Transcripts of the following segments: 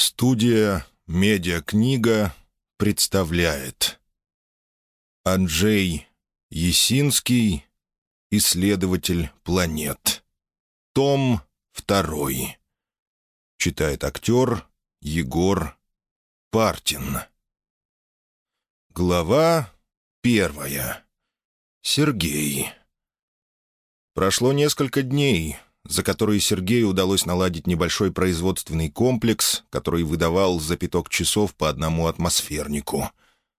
Студия «Медиакнига» представляет. Анджей Есинский «Исследователь планет» Том 2 Читает актер Егор Партин. Глава первая. Сергей. Прошло несколько дней, за которые Сергею удалось наладить небольшой производственный комплекс, который выдавал за пяток часов по одному атмосфернику.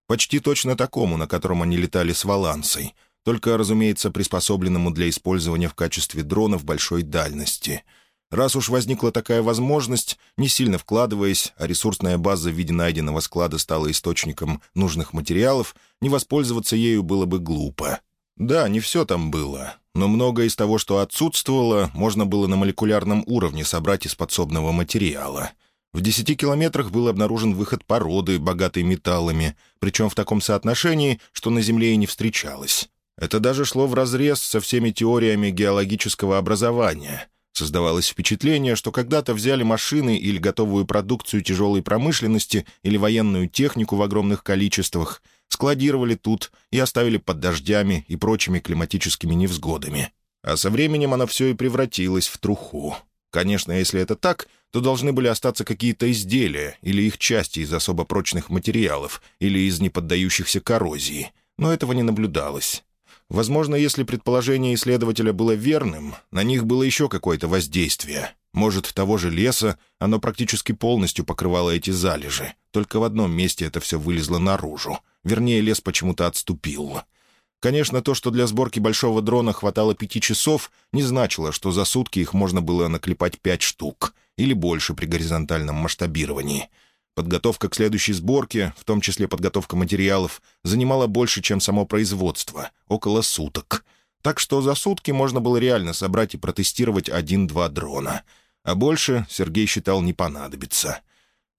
Почти точно такому, на котором они летали с Валансой, только, разумеется, приспособленному для использования в качестве дронов большой дальности. Раз уж возникла такая возможность, не сильно вкладываясь, а ресурсная база в виде найденного склада стала источником нужных материалов, не воспользоваться ею было бы глупо. Да, не все там было, но многое из того, что отсутствовало, можно было на молекулярном уровне собрать из подсобного материала. В десяти километрах был обнаружен выход породы, богатой металлами, причем в таком соотношении, что на Земле и не встречалось. Это даже шло вразрез со всеми теориями геологического образования. Создавалось впечатление, что когда-то взяли машины или готовую продукцию тяжелой промышленности или военную технику в огромных количествах — складировали тут и оставили под дождями и прочими климатическими невзгодами. А со временем оно все и превратилось в труху. Конечно, если это так, то должны были остаться какие-то изделия или их части из особо прочных материалов или из неподдающихся коррозии, но этого не наблюдалось. Возможно, если предположение исследователя было верным, на них было еще какое-то воздействие. Может, того же леса, оно практически полностью покрывало эти залежи, только в одном месте это все вылезло наружу. Вернее, лес почему-то отступил. Конечно, то, что для сборки большого дрона хватало пяти часов, не значило, что за сутки их можно было наклепать пять штук или больше при горизонтальном масштабировании. Подготовка к следующей сборке, в том числе подготовка материалов, занимала больше, чем само производство — около суток. Так что за сутки можно было реально собрать и протестировать один-два дрона. А больше Сергей считал не понадобится.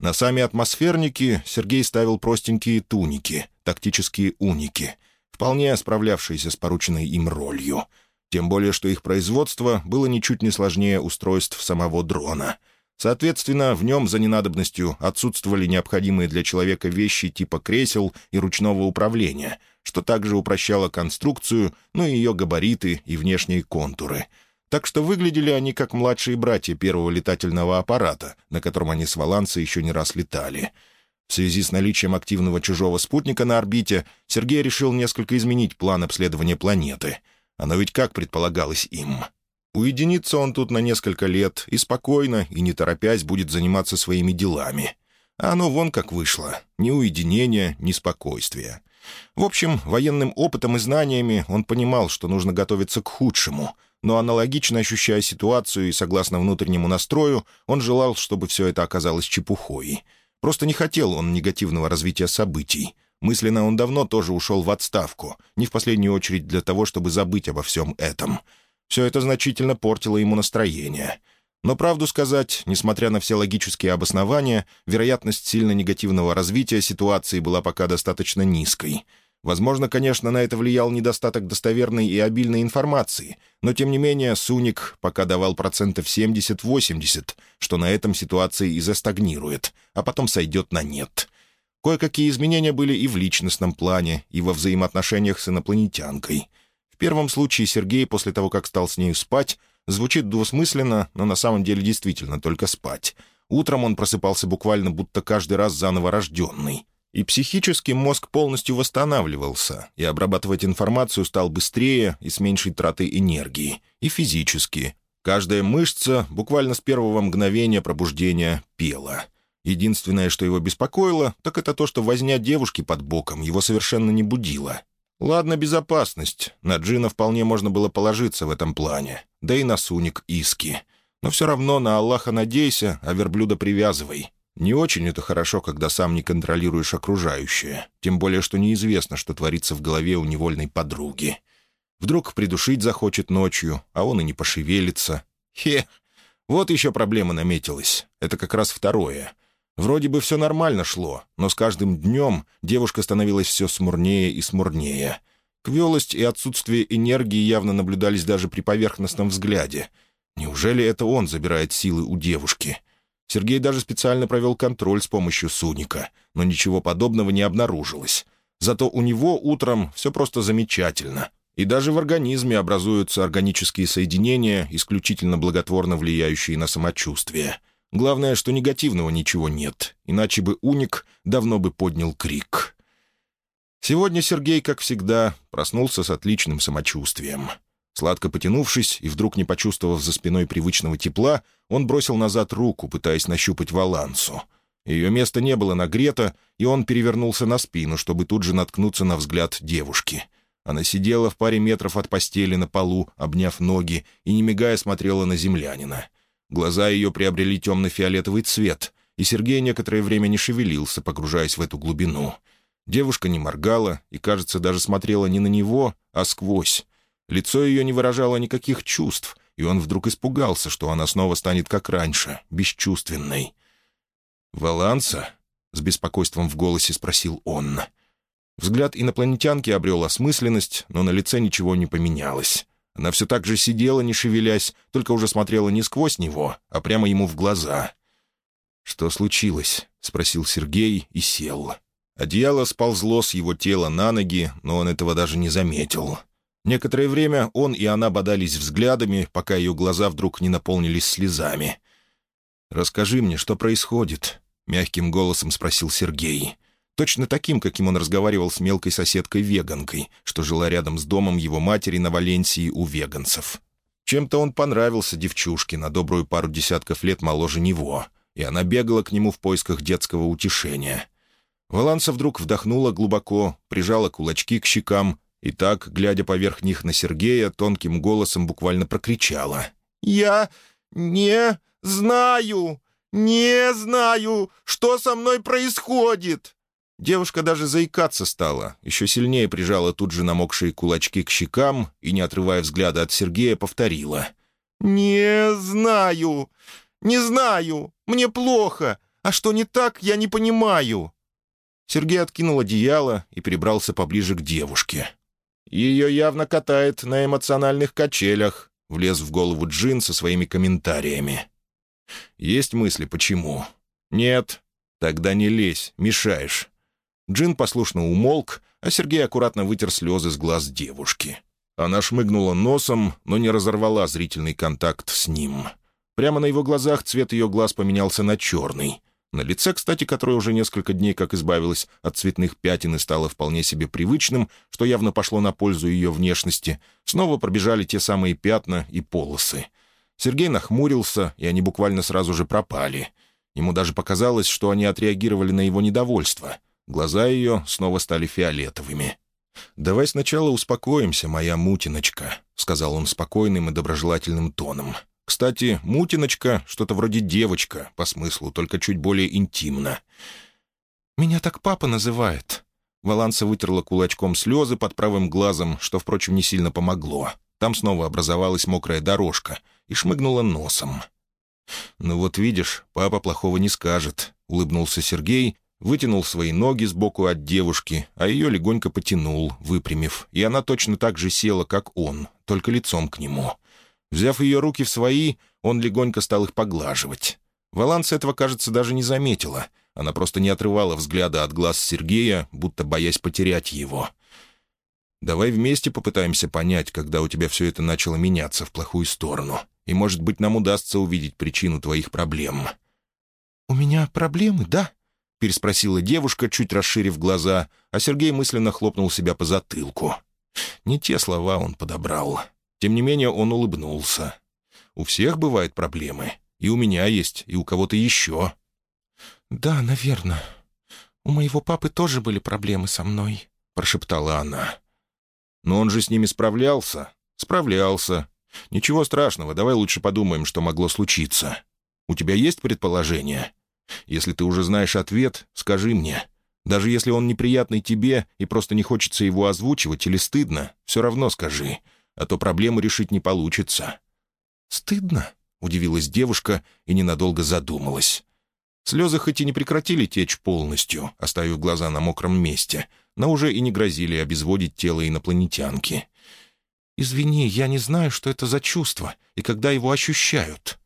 На сами атмосферники Сергей ставил простенькие туники, тактические уники, вполне справлявшиеся с порученной им ролью. Тем более, что их производство было ничуть не сложнее устройств самого дрона. Соответственно, в нем за ненадобностью отсутствовали необходимые для человека вещи типа кресел и ручного управления, что также упрощало конструкцию, ну и ее габариты и внешние контуры — так что выглядели они как младшие братья первого летательного аппарата, на котором они с Валанса еще не раз летали. В связи с наличием активного чужого спутника на орбите, Сергей решил несколько изменить план обследования планеты. Оно ведь как предполагалось им. Уединится он тут на несколько лет и спокойно, и не торопясь, будет заниматься своими делами. А оно вон как вышло. Ни уединения, ни спокойствия. В общем, военным опытом и знаниями он понимал, что нужно готовиться к худшему — но аналогично ощущая ситуацию и согласно внутреннему настрою, он желал, чтобы все это оказалось чепухой. Просто не хотел он негативного развития событий. Мысленно он давно тоже ушел в отставку, не в последнюю очередь для того, чтобы забыть обо всем этом. Все это значительно портило ему настроение. Но правду сказать, несмотря на все логические обоснования, вероятность сильно негативного развития ситуации была пока достаточно низкой — Возможно, конечно, на это влиял недостаток достоверной и обильной информации, но, тем не менее, Суник пока давал процентов 70-80, что на этом ситуация и застагнирует, а потом сойдет на нет. Кое-какие изменения были и в личностном плане, и во взаимоотношениях с инопланетянкой. В первом случае Сергей, после того, как стал с нею спать, звучит двусмысленно, но на самом деле действительно только спать. Утром он просыпался буквально будто каждый раз заново рожденный. И психически мозг полностью восстанавливался, и обрабатывать информацию стал быстрее и с меньшей тратой энергии, и физически. Каждая мышца буквально с первого мгновения пробуждения пела. Единственное, что его беспокоило, так это то, что возня девушки под боком его совершенно не будила. Ладно, безопасность. На Джина вполне можно было положиться в этом плане. Да и на Суник Иски. Но все равно на Аллаха надейся, а верблюда привязывай. Не очень это хорошо, когда сам не контролируешь окружающее, тем более, что неизвестно, что творится в голове у невольной подруги. Вдруг придушить захочет ночью, а он и не пошевелится. Хе! Вот еще проблема наметилась. Это как раз второе. Вроде бы все нормально шло, но с каждым днем девушка становилась все смурнее и смурнее. Квелость и отсутствие энергии явно наблюдались даже при поверхностном взгляде. Неужели это он забирает силы у девушки? Сергей даже специально провел контроль с помощью Суника, но ничего подобного не обнаружилось. Зато у него утром все просто замечательно. И даже в организме образуются органические соединения, исключительно благотворно влияющие на самочувствие. Главное, что негативного ничего нет, иначе бы уник давно бы поднял крик. Сегодня Сергей, как всегда, проснулся с отличным самочувствием. Сладко потянувшись и вдруг не почувствовав за спиной привычного тепла, он бросил назад руку, пытаясь нащупать валансу. Ее место не было нагрето, и он перевернулся на спину, чтобы тут же наткнуться на взгляд девушки. Она сидела в паре метров от постели на полу, обняв ноги, и, не мигая, смотрела на землянина. Глаза ее приобрели темно-фиолетовый цвет, и Сергей некоторое время не шевелился, погружаясь в эту глубину — Девушка не моргала и, кажется, даже смотрела не на него, а сквозь. Лицо ее не выражало никаких чувств, и он вдруг испугался, что она снова станет как раньше, бесчувственной. «Валанса?» — с беспокойством в голосе спросил он. Взгляд инопланетянки обрел осмысленность, но на лице ничего не поменялось. Она все так же сидела, не шевелясь, только уже смотрела не сквозь него, а прямо ему в глаза. «Что случилось?» — спросил Сергей и сел. Одеяло сползло с его тела на ноги, но он этого даже не заметил. Некоторое время он и она бодались взглядами, пока ее глаза вдруг не наполнились слезами. «Расскажи мне, что происходит?» — мягким голосом спросил Сергей. Точно таким, каким он разговаривал с мелкой соседкой-веганкой, что жила рядом с домом его матери на Валенсии у веганцев. Чем-то он понравился девчушке на добрую пару десятков лет моложе него, и она бегала к нему в поисках детского утешения — Валанса вдруг вдохнула глубоко, прижала кулачки к щекам и так, глядя поверх них на Сергея, тонким голосом буквально прокричала. «Я не знаю, не знаю, что со мной происходит!» Девушка даже заикаться стала, еще сильнее прижала тут же намокшие кулачки к щекам и, не отрывая взгляда от Сергея, повторила. «Не знаю, не знаю, мне плохо, а что не так, я не понимаю». Сергей откинул одеяло и прибрался поближе к девушке. «Ее явно катает на эмоциональных качелях», — влез в голову Джин со своими комментариями. «Есть мысли, почему?» «Нет». «Тогда не лезь, мешаешь». Джин послушно умолк, а Сергей аккуратно вытер слезы с глаз девушки. Она шмыгнула носом, но не разорвала зрительный контакт с ним. Прямо на его глазах цвет ее глаз поменялся на черный. На лице, кстати, которое уже несколько дней как избавилось от цветных пятен и стало вполне себе привычным, что явно пошло на пользу ее внешности, снова пробежали те самые пятна и полосы. Сергей нахмурился, и они буквально сразу же пропали. Ему даже показалось, что они отреагировали на его недовольство. Глаза ее снова стали фиолетовыми. «Давай сначала успокоимся, моя мутиночка», — сказал он спокойным и доброжелательным тоном. Кстати, Мутиночка — что-то вроде девочка, по смыслу, только чуть более интимно. «Меня так папа называет». Валанса вытерла кулачком слезы под правым глазом, что, впрочем, не сильно помогло. Там снова образовалась мокрая дорожка и шмыгнула носом. «Ну вот видишь, папа плохого не скажет», — улыбнулся Сергей, вытянул свои ноги сбоку от девушки, а ее легонько потянул, выпрямив, и она точно так же села, как он, только лицом к нему. Взяв ее руки в свои, он легонько стал их поглаживать. Валанс этого, кажется, даже не заметила. Она просто не отрывала взгляда от глаз Сергея, будто боясь потерять его. «Давай вместе попытаемся понять, когда у тебя все это начало меняться в плохую сторону, и, может быть, нам удастся увидеть причину твоих проблем». «У меня проблемы, да?» — переспросила девушка, чуть расширив глаза, а Сергей мысленно хлопнул себя по затылку. Не те слова он подобрал. Тем не менее он улыбнулся. «У всех бывают проблемы. И у меня есть, и у кого-то еще». «Да, наверное. У моего папы тоже были проблемы со мной», — прошептала она. «Но он же с ними справлялся?» «Справлялся. Ничего страшного, давай лучше подумаем, что могло случиться. У тебя есть предположение? Если ты уже знаешь ответ, скажи мне. Даже если он неприятный тебе и просто не хочется его озвучивать или стыдно, все равно скажи а то проблему решить не получится». «Стыдно?» — удивилась девушка и ненадолго задумалась. Слезы хоть и не прекратили течь полностью, оставив глаза на мокром месте, но уже и не грозили обезводить тело инопланетянки. «Извини, я не знаю, что это за чувство и когда его ощущают».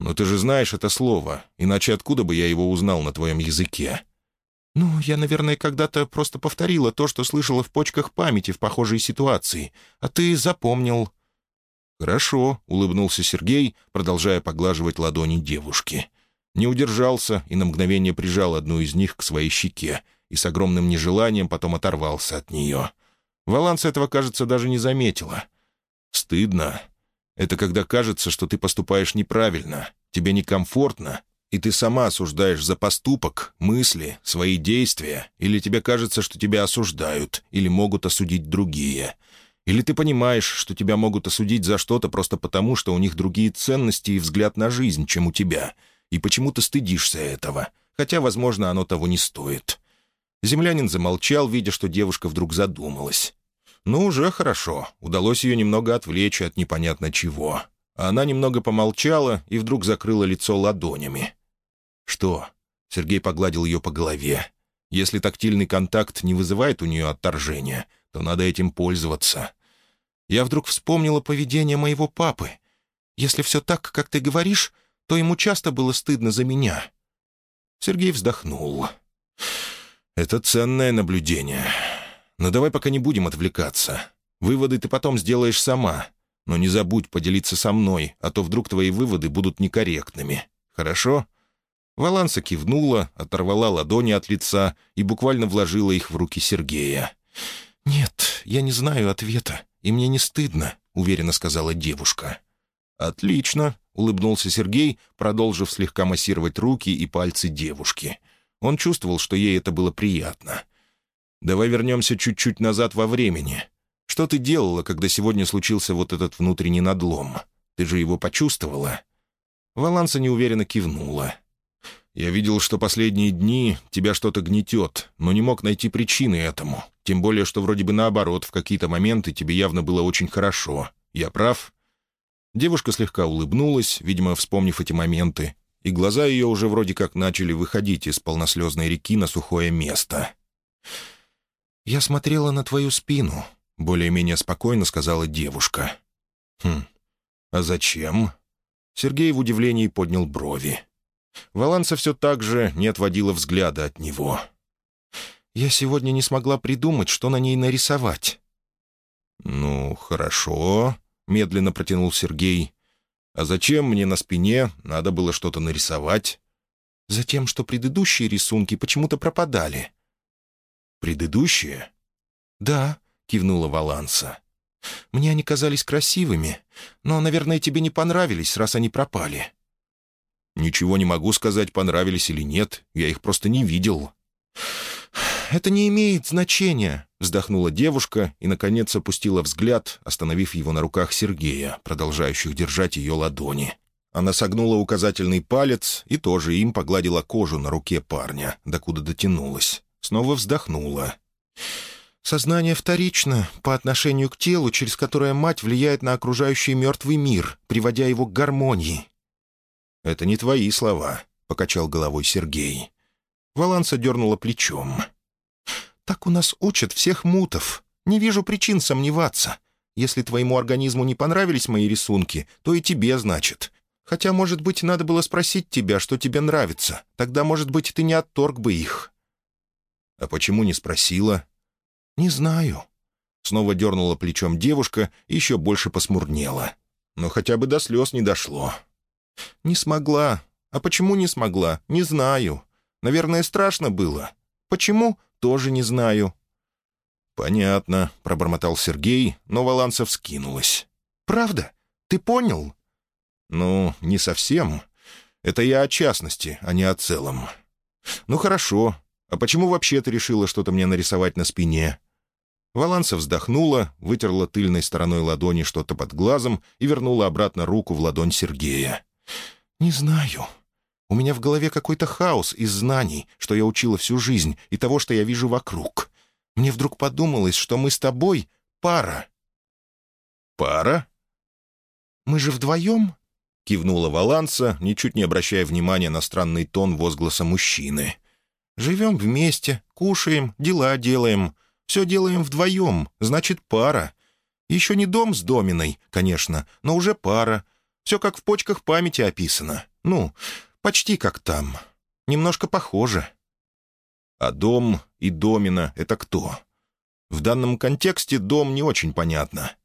«Но ты же знаешь это слово, иначе откуда бы я его узнал на твоем языке?» «Ну, я, наверное, когда-то просто повторила то, что слышала в почках памяти в похожей ситуации, а ты запомнил». «Хорошо», — улыбнулся Сергей, продолжая поглаживать ладони девушки. Не удержался и на мгновение прижал одну из них к своей щеке и с огромным нежеланием потом оторвался от нее. Валанс этого, кажется, даже не заметила. «Стыдно. Это когда кажется, что ты поступаешь неправильно, тебе некомфортно, и ты сама осуждаешь за поступок, мысли, свои действия, или тебе кажется, что тебя осуждают, или могут осудить другие. Или ты понимаешь, что тебя могут осудить за что-то просто потому, что у них другие ценности и взгляд на жизнь, чем у тебя, и почему ты стыдишься этого, хотя, возможно, оно того не стоит». Землянин замолчал, видя, что девушка вдруг задумалась. Ну, уже хорошо. Удалось ее немного отвлечь от непонятно чего. Она немного помолчала и вдруг закрыла лицо ладонями. «Что?» — Сергей погладил ее по голове. «Если тактильный контакт не вызывает у нее отторжения, то надо этим пользоваться». Я вдруг вспомнила поведение моего папы. Если все так, как ты говоришь, то ему часто было стыдно за меня. Сергей вздохнул. «Это ценное наблюдение. Но давай пока не будем отвлекаться. Выводы ты потом сделаешь сама. Но не забудь поделиться со мной, а то вдруг твои выводы будут некорректными. Хорошо?» Валанса кивнула, оторвала ладони от лица и буквально вложила их в руки Сергея. «Нет, я не знаю ответа, и мне не стыдно», — уверенно сказала девушка. «Отлично», — улыбнулся Сергей, продолжив слегка массировать руки и пальцы девушки. Он чувствовал, что ей это было приятно. Давай вернемся чуть-чуть назад во времени. Что ты делала, когда сегодня случился вот этот внутренний надлом? Ты же его почувствовала?» Валанса неуверенно кивнула. «Я видел, что последние дни тебя что-то гнетет, но не мог найти причины этому. Тем более, что вроде бы наоборот, в какие-то моменты тебе явно было очень хорошо. Я прав?» Девушка слегка улыбнулась, видимо, вспомнив эти моменты, и глаза ее уже вроде как начали выходить из полнослезной реки на сухое место. «Я смотрела на твою спину», — более-менее спокойно сказала девушка. «Хм, а зачем?» Сергей в удивлении поднял брови. Валанса все так же не отводила взгляда от него. «Я сегодня не смогла придумать, что на ней нарисовать». «Ну, хорошо», — медленно протянул Сергей. «А зачем мне на спине надо было что-то нарисовать?» «Затем, что предыдущие рисунки почему-то пропадали. «Предыдущие?» «Да», — кивнула Валанса. «Мне они казались красивыми, но, наверное, тебе не понравились, раз они пропали». «Ничего не могу сказать, понравились или нет. Я их просто не видел». «Это не имеет значения», — вздохнула девушка и, наконец, опустила взгляд, остановив его на руках Сергея, продолжающих держать ее ладони. Она согнула указательный палец и тоже им погладила кожу на руке парня, докуда дотянулась снова вздохнула. «Сознание вторично по отношению к телу, через которое мать влияет на окружающий мертвый мир, приводя его к гармонии». «Это не твои слова», — покачал головой Сергей. Валанса дернула плечом. «Так у нас учат всех мутов. Не вижу причин сомневаться. Если твоему организму не понравились мои рисунки, то и тебе, значит. Хотя, может быть, надо было спросить тебя, что тебе нравится. Тогда, может быть, ты не отторг бы их». «А почему не спросила?» «Не знаю». Снова дернула плечом девушка и еще больше посмурнела. Но хотя бы до слез не дошло. «Не смогла. А почему не смогла? Не знаю. Наверное, страшно было. Почему? Тоже не знаю». «Понятно», — пробормотал Сергей, но Воланцев скинулась. «Правда? Ты понял?» «Ну, не совсем. Это я о частности, а не о целом. Ну, хорошо. «А почему вообще ты решила что-то мне нарисовать на спине?» Валанса вздохнула, вытерла тыльной стороной ладони что-то под глазом и вернула обратно руку в ладонь Сергея. «Не знаю. У меня в голове какой-то хаос из знаний, что я учила всю жизнь, и того, что я вижу вокруг. Мне вдруг подумалось, что мы с тобой пара». «Пара?» «Мы же вдвоем?» — кивнула Валанса, ничуть не обращая внимания на странный тон возгласа мужчины. Живем вместе, кушаем, дела делаем. Все делаем вдвоем, значит, пара. Еще не дом с доминой, конечно, но уже пара. Все как в почках памяти описано. Ну, почти как там. Немножко похоже». А дом и домина — это кто? В данном контексте дом не очень понятно.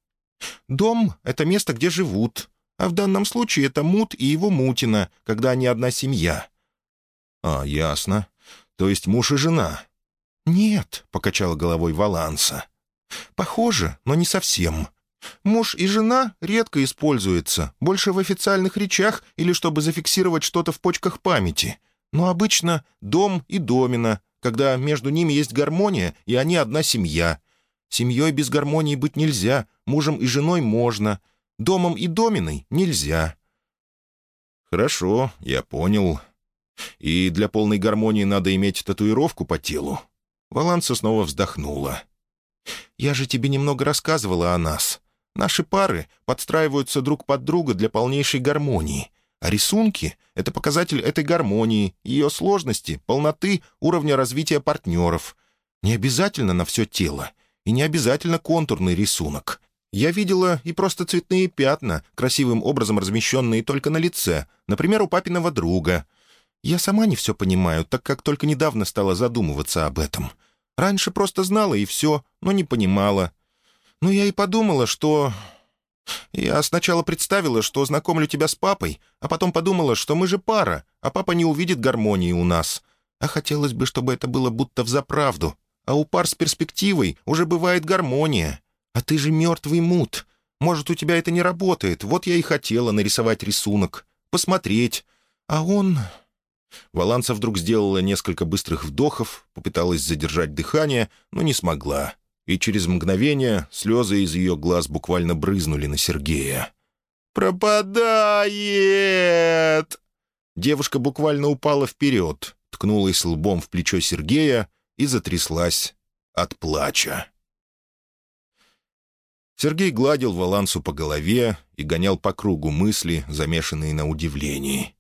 Дом — это место, где живут, а в данном случае это Мут и его Мутина, когда они одна семья. А, ясно. То есть муж и жена? Нет, — покачала головой Валанса. Похоже, но не совсем. Муж и жена редко используются, больше в официальных речах или чтобы зафиксировать что-то в почках памяти. Но обычно дом и домина, когда между ними есть гармония, и они одна семья. Семьей без гармонии быть нельзя, мужем и женой можно, домом и доминой нельзя». «Хорошо, я понял. И для полной гармонии надо иметь татуировку по телу». Валанса снова вздохнула. «Я же тебе немного рассказывала о нас. Наши пары подстраиваются друг под друга для полнейшей гармонии. А рисунки — это показатель этой гармонии, ее сложности, полноты, уровня развития партнеров. Не обязательно на все тело, и не обязательно контурный рисунок. Я видела и просто цветные пятна, красивым образом размещенные только на лице, например, у папиного друга. Я сама не все понимаю, так как только недавно стала задумываться об этом. Раньше просто знала и все, но не понимала. Но я и подумала, что я сначала представила, что знакомлю тебя с папой, а потом подумала, что мы же пара, а папа не увидит гармонии у нас. А хотелось бы, чтобы это было будто взаправду. А у пар с перспективой уже бывает гармония. А ты же мертвый мут. Может, у тебя это не работает. Вот я и хотела нарисовать рисунок. Посмотреть. А он...» Валанса вдруг сделала несколько быстрых вдохов, попыталась задержать дыхание, но не смогла и через мгновение слезы из ее глаз буквально брызнули на Сергея. «Пропадает!» Девушка буквально упала вперед, ткнулась лбом в плечо Сергея и затряслась от плача. Сергей гладил Валансу по голове и гонял по кругу мысли, замешанные на удивлении.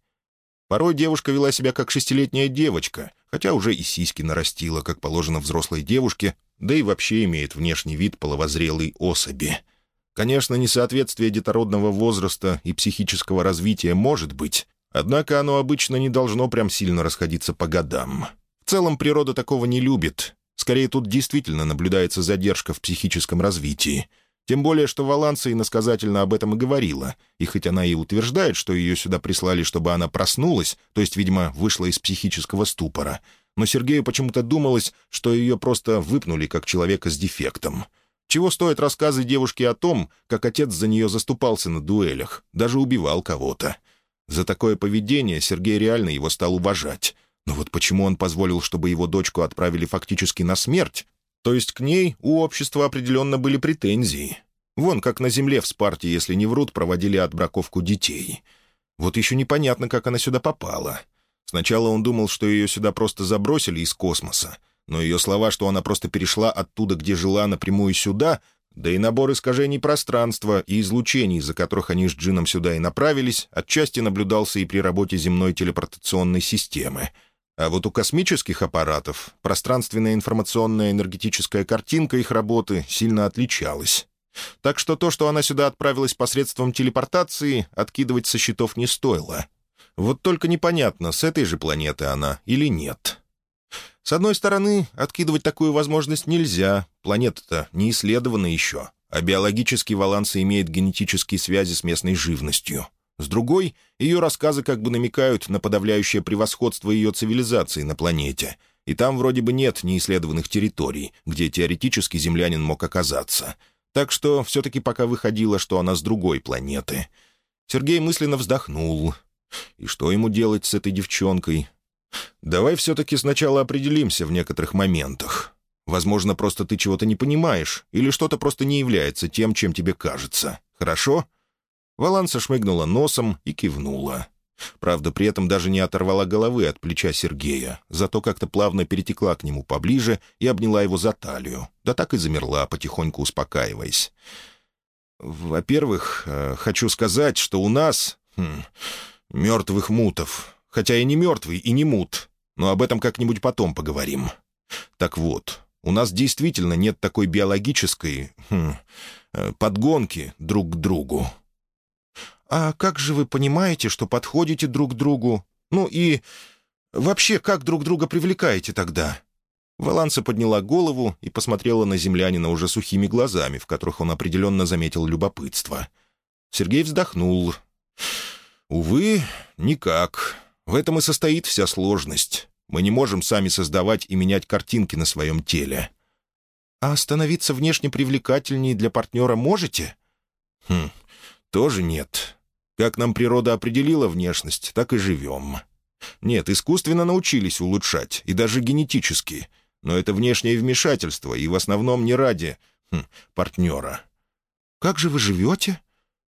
Порой девушка вела себя как шестилетняя девочка, хотя уже и сиськи нарастила, как положено взрослой девушке, да и вообще имеет внешний вид половозрелой особи. Конечно, несоответствие детородного возраста и психического развития может быть, однако оно обычно не должно прям сильно расходиться по годам. В целом природа такого не любит. Скорее, тут действительно наблюдается задержка в психическом развитии. Тем более, что Валанса иносказательно об этом и говорила, и хоть она и утверждает, что ее сюда прислали, чтобы она проснулась, то есть, видимо, вышла из психического ступора — но Сергею почему-то думалось, что ее просто выпнули как человека с дефектом. Чего стоят рассказы девушки о том, как отец за нее заступался на дуэлях, даже убивал кого-то. За такое поведение Сергей реально его стал уважать. Но вот почему он позволил, чтобы его дочку отправили фактически на смерть? То есть к ней у общества определенно были претензии. Вон, как на земле в Спарте, если не врут, проводили отбраковку детей. Вот еще непонятно, как она сюда попала. Сначала он думал, что ее сюда просто забросили из космоса, но ее слова, что она просто перешла оттуда, где жила, напрямую сюда, да и набор искажений пространства и излучений, из-за которых они с Джином сюда и направились, отчасти наблюдался и при работе земной телепортационной системы. А вот у космических аппаратов пространственная информационная энергетическая картинка их работы сильно отличалась. Так что то, что она сюда отправилась посредством телепортации, откидывать со счетов не стоило — вот только непонятно, с этой же планеты она или нет. С одной стороны, откидывать такую возможность нельзя, планета-то не исследована еще, а биологический Валанса имеет генетические связи с местной живностью. С другой, ее рассказы как бы намекают на подавляющее превосходство ее цивилизации на планете, и там вроде бы нет неисследованных территорий, где теоретически землянин мог оказаться. Так что все-таки пока выходило, что она с другой планеты. Сергей мысленно вздохнул — и что ему делать с этой девчонкой? Давай все-таки сначала определимся в некоторых моментах. Возможно, просто ты чего-то не понимаешь, или что-то просто не является тем, чем тебе кажется. Хорошо?» Валанса шмыгнула носом и кивнула. Правда, при этом даже не оторвала головы от плеча Сергея, зато как-то плавно перетекла к нему поближе и обняла его за талию, да так и замерла, потихоньку успокаиваясь. «Во-первых, э, хочу сказать, что у нас... Хм, Мертвых мутов. Хотя и не мертвый, и не мут. Но об этом как-нибудь потом поговорим. Так вот, у нас действительно нет такой биологической... Хм, э, подгонки друг к другу. «А как же вы понимаете, что подходите друг к другу? Ну и вообще, как друг друга привлекаете тогда?» Валанса подняла голову и посмотрела на землянина уже сухими глазами, в которых он определенно заметил любопытство. Сергей вздохнул. «Увы, никак. В этом и состоит вся сложность. Мы не можем сами создавать и менять картинки на своем теле». «А становиться внешне привлекательнее для партнера можете?» «Хм, тоже нет. Как нам природа определила внешность, так и живем. Нет, искусственно научились улучшать, и даже генетически. Но это внешнее вмешательство, и в основном не ради хм, партнера. «Как же вы живете?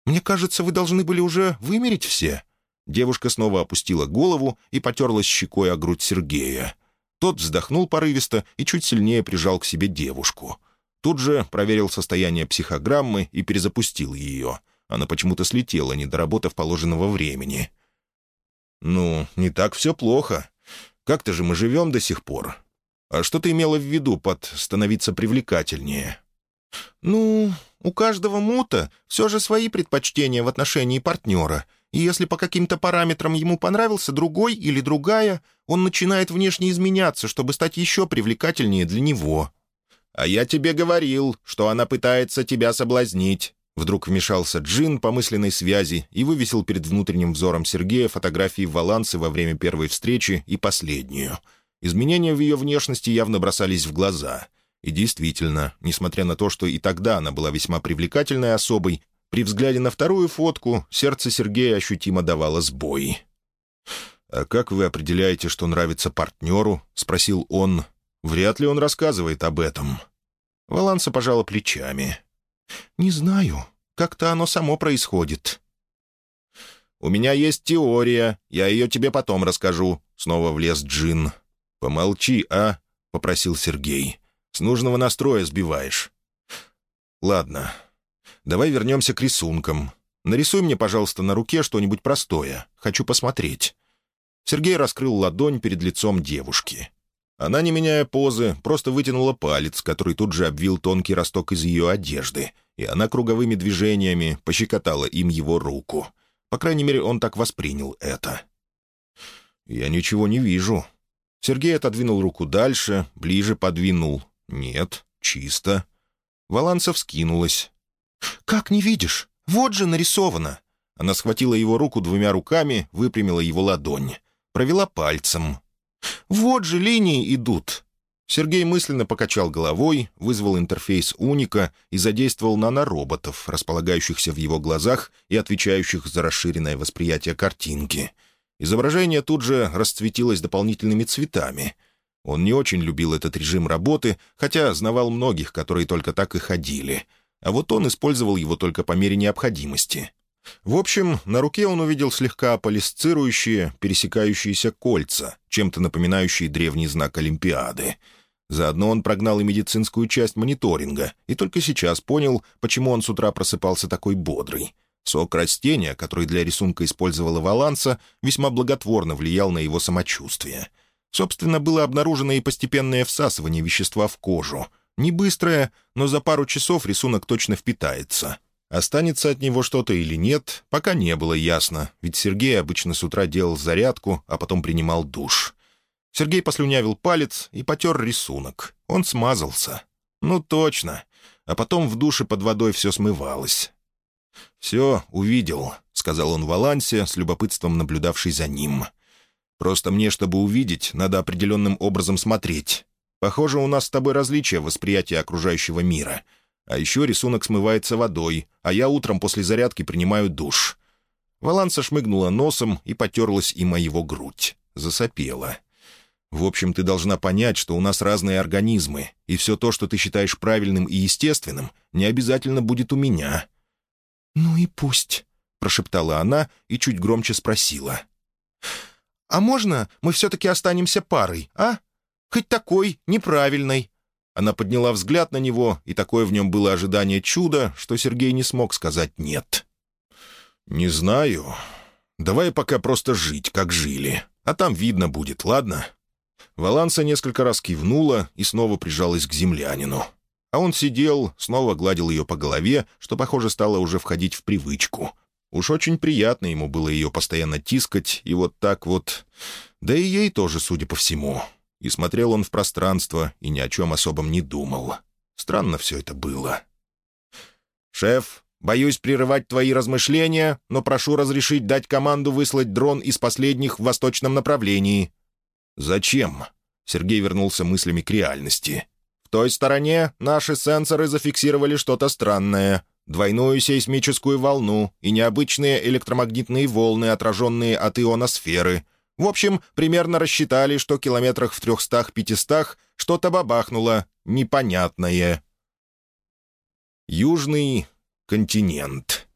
Мне кажется, вы должны были уже вымереть все». Девушка снова опустила голову и потерлась щекой о грудь Сергея. Тот вздохнул порывисто и чуть сильнее прижал к себе девушку. Тут же проверил состояние психограммы и перезапустил ее. Она почему-то слетела, не доработав положенного времени. «Ну, не так все плохо. Как-то же мы живем до сих пор. А что ты имела в виду под «становиться привлекательнее»?» «Ну, у каждого мута все же свои предпочтения в отношении партнера, и если по каким-то параметрам ему понравился другой или другая, он начинает внешне изменяться, чтобы стать еще привлекательнее для него». «А я тебе говорил, что она пытается тебя соблазнить». Вдруг вмешался Джин по мысленной связи и вывесил перед внутренним взором Сергея фотографии Валансы во время первой встречи и последнюю — Изменения в ее внешности явно бросались в глаза. И действительно, несмотря на то, что и тогда она была весьма привлекательной особой, при взгляде на вторую фотку сердце Сергея ощутимо давало сбой. «А как вы определяете, что нравится партнеру?» — спросил он. «Вряд ли он рассказывает об этом». Валанса пожала плечами. «Не знаю. Как-то оно само происходит». «У меня есть теория. Я ее тебе потом расскажу», — снова влез Джин. «Помолчи, а?» — попросил Сергей. «С нужного настроя сбиваешь». «Ладно. Давай вернемся к рисункам. Нарисуй мне, пожалуйста, на руке что-нибудь простое. Хочу посмотреть». Сергей раскрыл ладонь перед лицом девушки. Она, не меняя позы, просто вытянула палец, который тут же обвил тонкий росток из ее одежды, и она круговыми движениями пощекотала им его руку. По крайней мере, он так воспринял это. «Я ничего не вижу», Сергей отодвинул руку дальше, ближе подвинул. «Нет, чисто». Валанса вскинулась. «Как не видишь? Вот же нарисовано!» Она схватила его руку двумя руками, выпрямила его ладонь. Провела пальцем. «Вот же линии идут!» Сергей мысленно покачал головой, вызвал интерфейс Уника и задействовал нанороботов, располагающихся в его глазах и отвечающих за расширенное восприятие картинки — Изображение тут же расцветилось дополнительными цветами. Он не очень любил этот режим работы, хотя знавал многих, которые только так и ходили. А вот он использовал его только по мере необходимости. В общем, на руке он увидел слегка полисцирующие, пересекающиеся кольца, чем-то напоминающие древний знак Олимпиады. Заодно он прогнал и медицинскую часть мониторинга, и только сейчас понял, почему он с утра просыпался такой бодрый. Сок растения, который для рисунка использовала Валанса, весьма благотворно влиял на его самочувствие. Собственно, было обнаружено и постепенное всасывание вещества в кожу. Не быстрое, но за пару часов рисунок точно впитается. Останется от него что-то или нет, пока не было ясно, ведь Сергей обычно с утра делал зарядку, а потом принимал душ. Сергей послюнявил палец и потер рисунок. Он смазался. Ну, точно. А потом в душе под водой все смывалось. «Все, увидел», — сказал он Валансе, с любопытством наблюдавший за ним. «Просто мне, чтобы увидеть, надо определенным образом смотреть. Похоже, у нас с тобой различия восприятия окружающего мира. А еще рисунок смывается водой, а я утром после зарядки принимаю душ». Валанса шмыгнула носом и потерлась и моего грудь. Засопела. «В общем, ты должна понять, что у нас разные организмы, и все то, что ты считаешь правильным и естественным, не обязательно будет у меня. «Ну и пусть», — прошептала она и чуть громче спросила. «А можно мы все-таки останемся парой, а? Хоть такой, неправильной». Она подняла взгляд на него, и такое в нем было ожидание чуда, что Сергей не смог сказать «нет». «Не знаю. Давай пока просто жить, как жили. А там видно будет, ладно?» Валанса несколько раз кивнула и снова прижалась к землянину. А он сидел, снова гладил ее по голове, что, похоже, стало уже входить в привычку. Уж очень приятно ему было ее постоянно тискать, и вот так вот... Да и ей тоже, судя по всему. И смотрел он в пространство, и ни о чем особом не думал. Странно все это было. «Шеф, боюсь прерывать твои размышления, но прошу разрешить дать команду выслать дрон из последних в восточном направлении». «Зачем?» — Сергей вернулся мыслями к реальности. «В той стороне наши сенсоры зафиксировали что-то странное. Двойную сейсмическую волну и необычные электромагнитные волны, отраженные от ионосферы. В общем, примерно рассчитали, что километрах в трехстах-пятистах что-то бабахнуло, непонятное. Южный континент.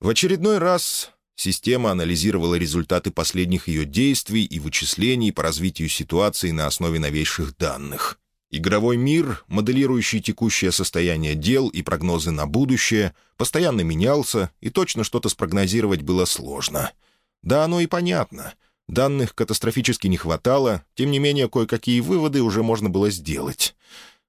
В очередной раз система анализировала результаты последних ее действий и вычислений по развитию ситуации на основе новейших данных. Игровой мир, моделирующий текущее состояние дел и прогнозы на будущее, постоянно менялся, и точно что-то спрогнозировать было сложно. Да, оно и понятно. Данных катастрофически не хватало, тем не менее кое-какие выводы уже можно было сделать.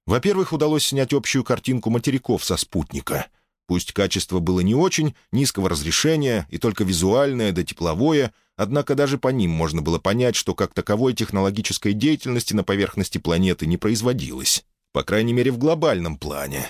Во-первых, удалось снять общую картинку материков со спутника. Пусть качество было не очень, низкого разрешения и только визуальное да тепловое, однако даже по ним можно было понять, что как таковой технологической деятельности на поверхности планеты не производилось. По крайней мере, в глобальном плане.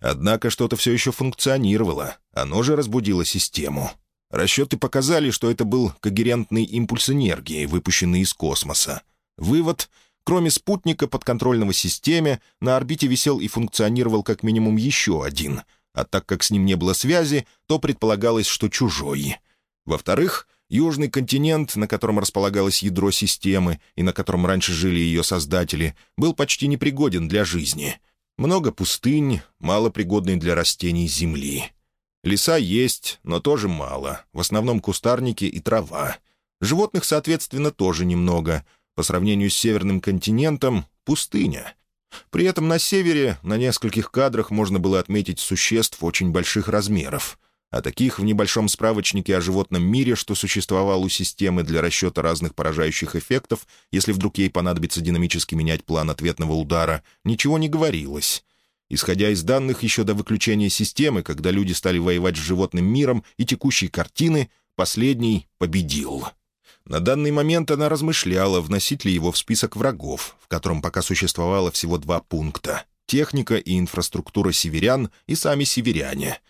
Однако что-то все еще функционировало, оно же разбудило систему. Расчеты показали, что это был когерентный импульс энергии, выпущенный из космоса. Вывод — Кроме спутника подконтрольного системе, на орбите висел и функционировал как минимум еще один, а так как с ним не было связи, то предполагалось, что чужой. Во-вторых, южный континент, на котором располагалось ядро системы и на котором раньше жили ее создатели, был почти непригоден для жизни. Много пустынь, мало пригодной для растений земли. Леса есть, но тоже мало, в основном кустарники и трава. Животных, соответственно, тоже немного — по сравнению с северным континентом — пустыня. При этом на севере на нескольких кадрах можно было отметить существ очень больших размеров. А таких в небольшом справочнике о животном мире, что существовал у системы для расчета разных поражающих эффектов, если вдруг ей понадобится динамически менять план ответного удара, ничего не говорилось. Исходя из данных еще до выключения системы, когда люди стали воевать с животным миром и текущей картины, последний победил. На данный момент она размышляла, вносить ли его в список врагов, в котором пока существовало всего два пункта — техника и инфраструктура северян и сами северяне.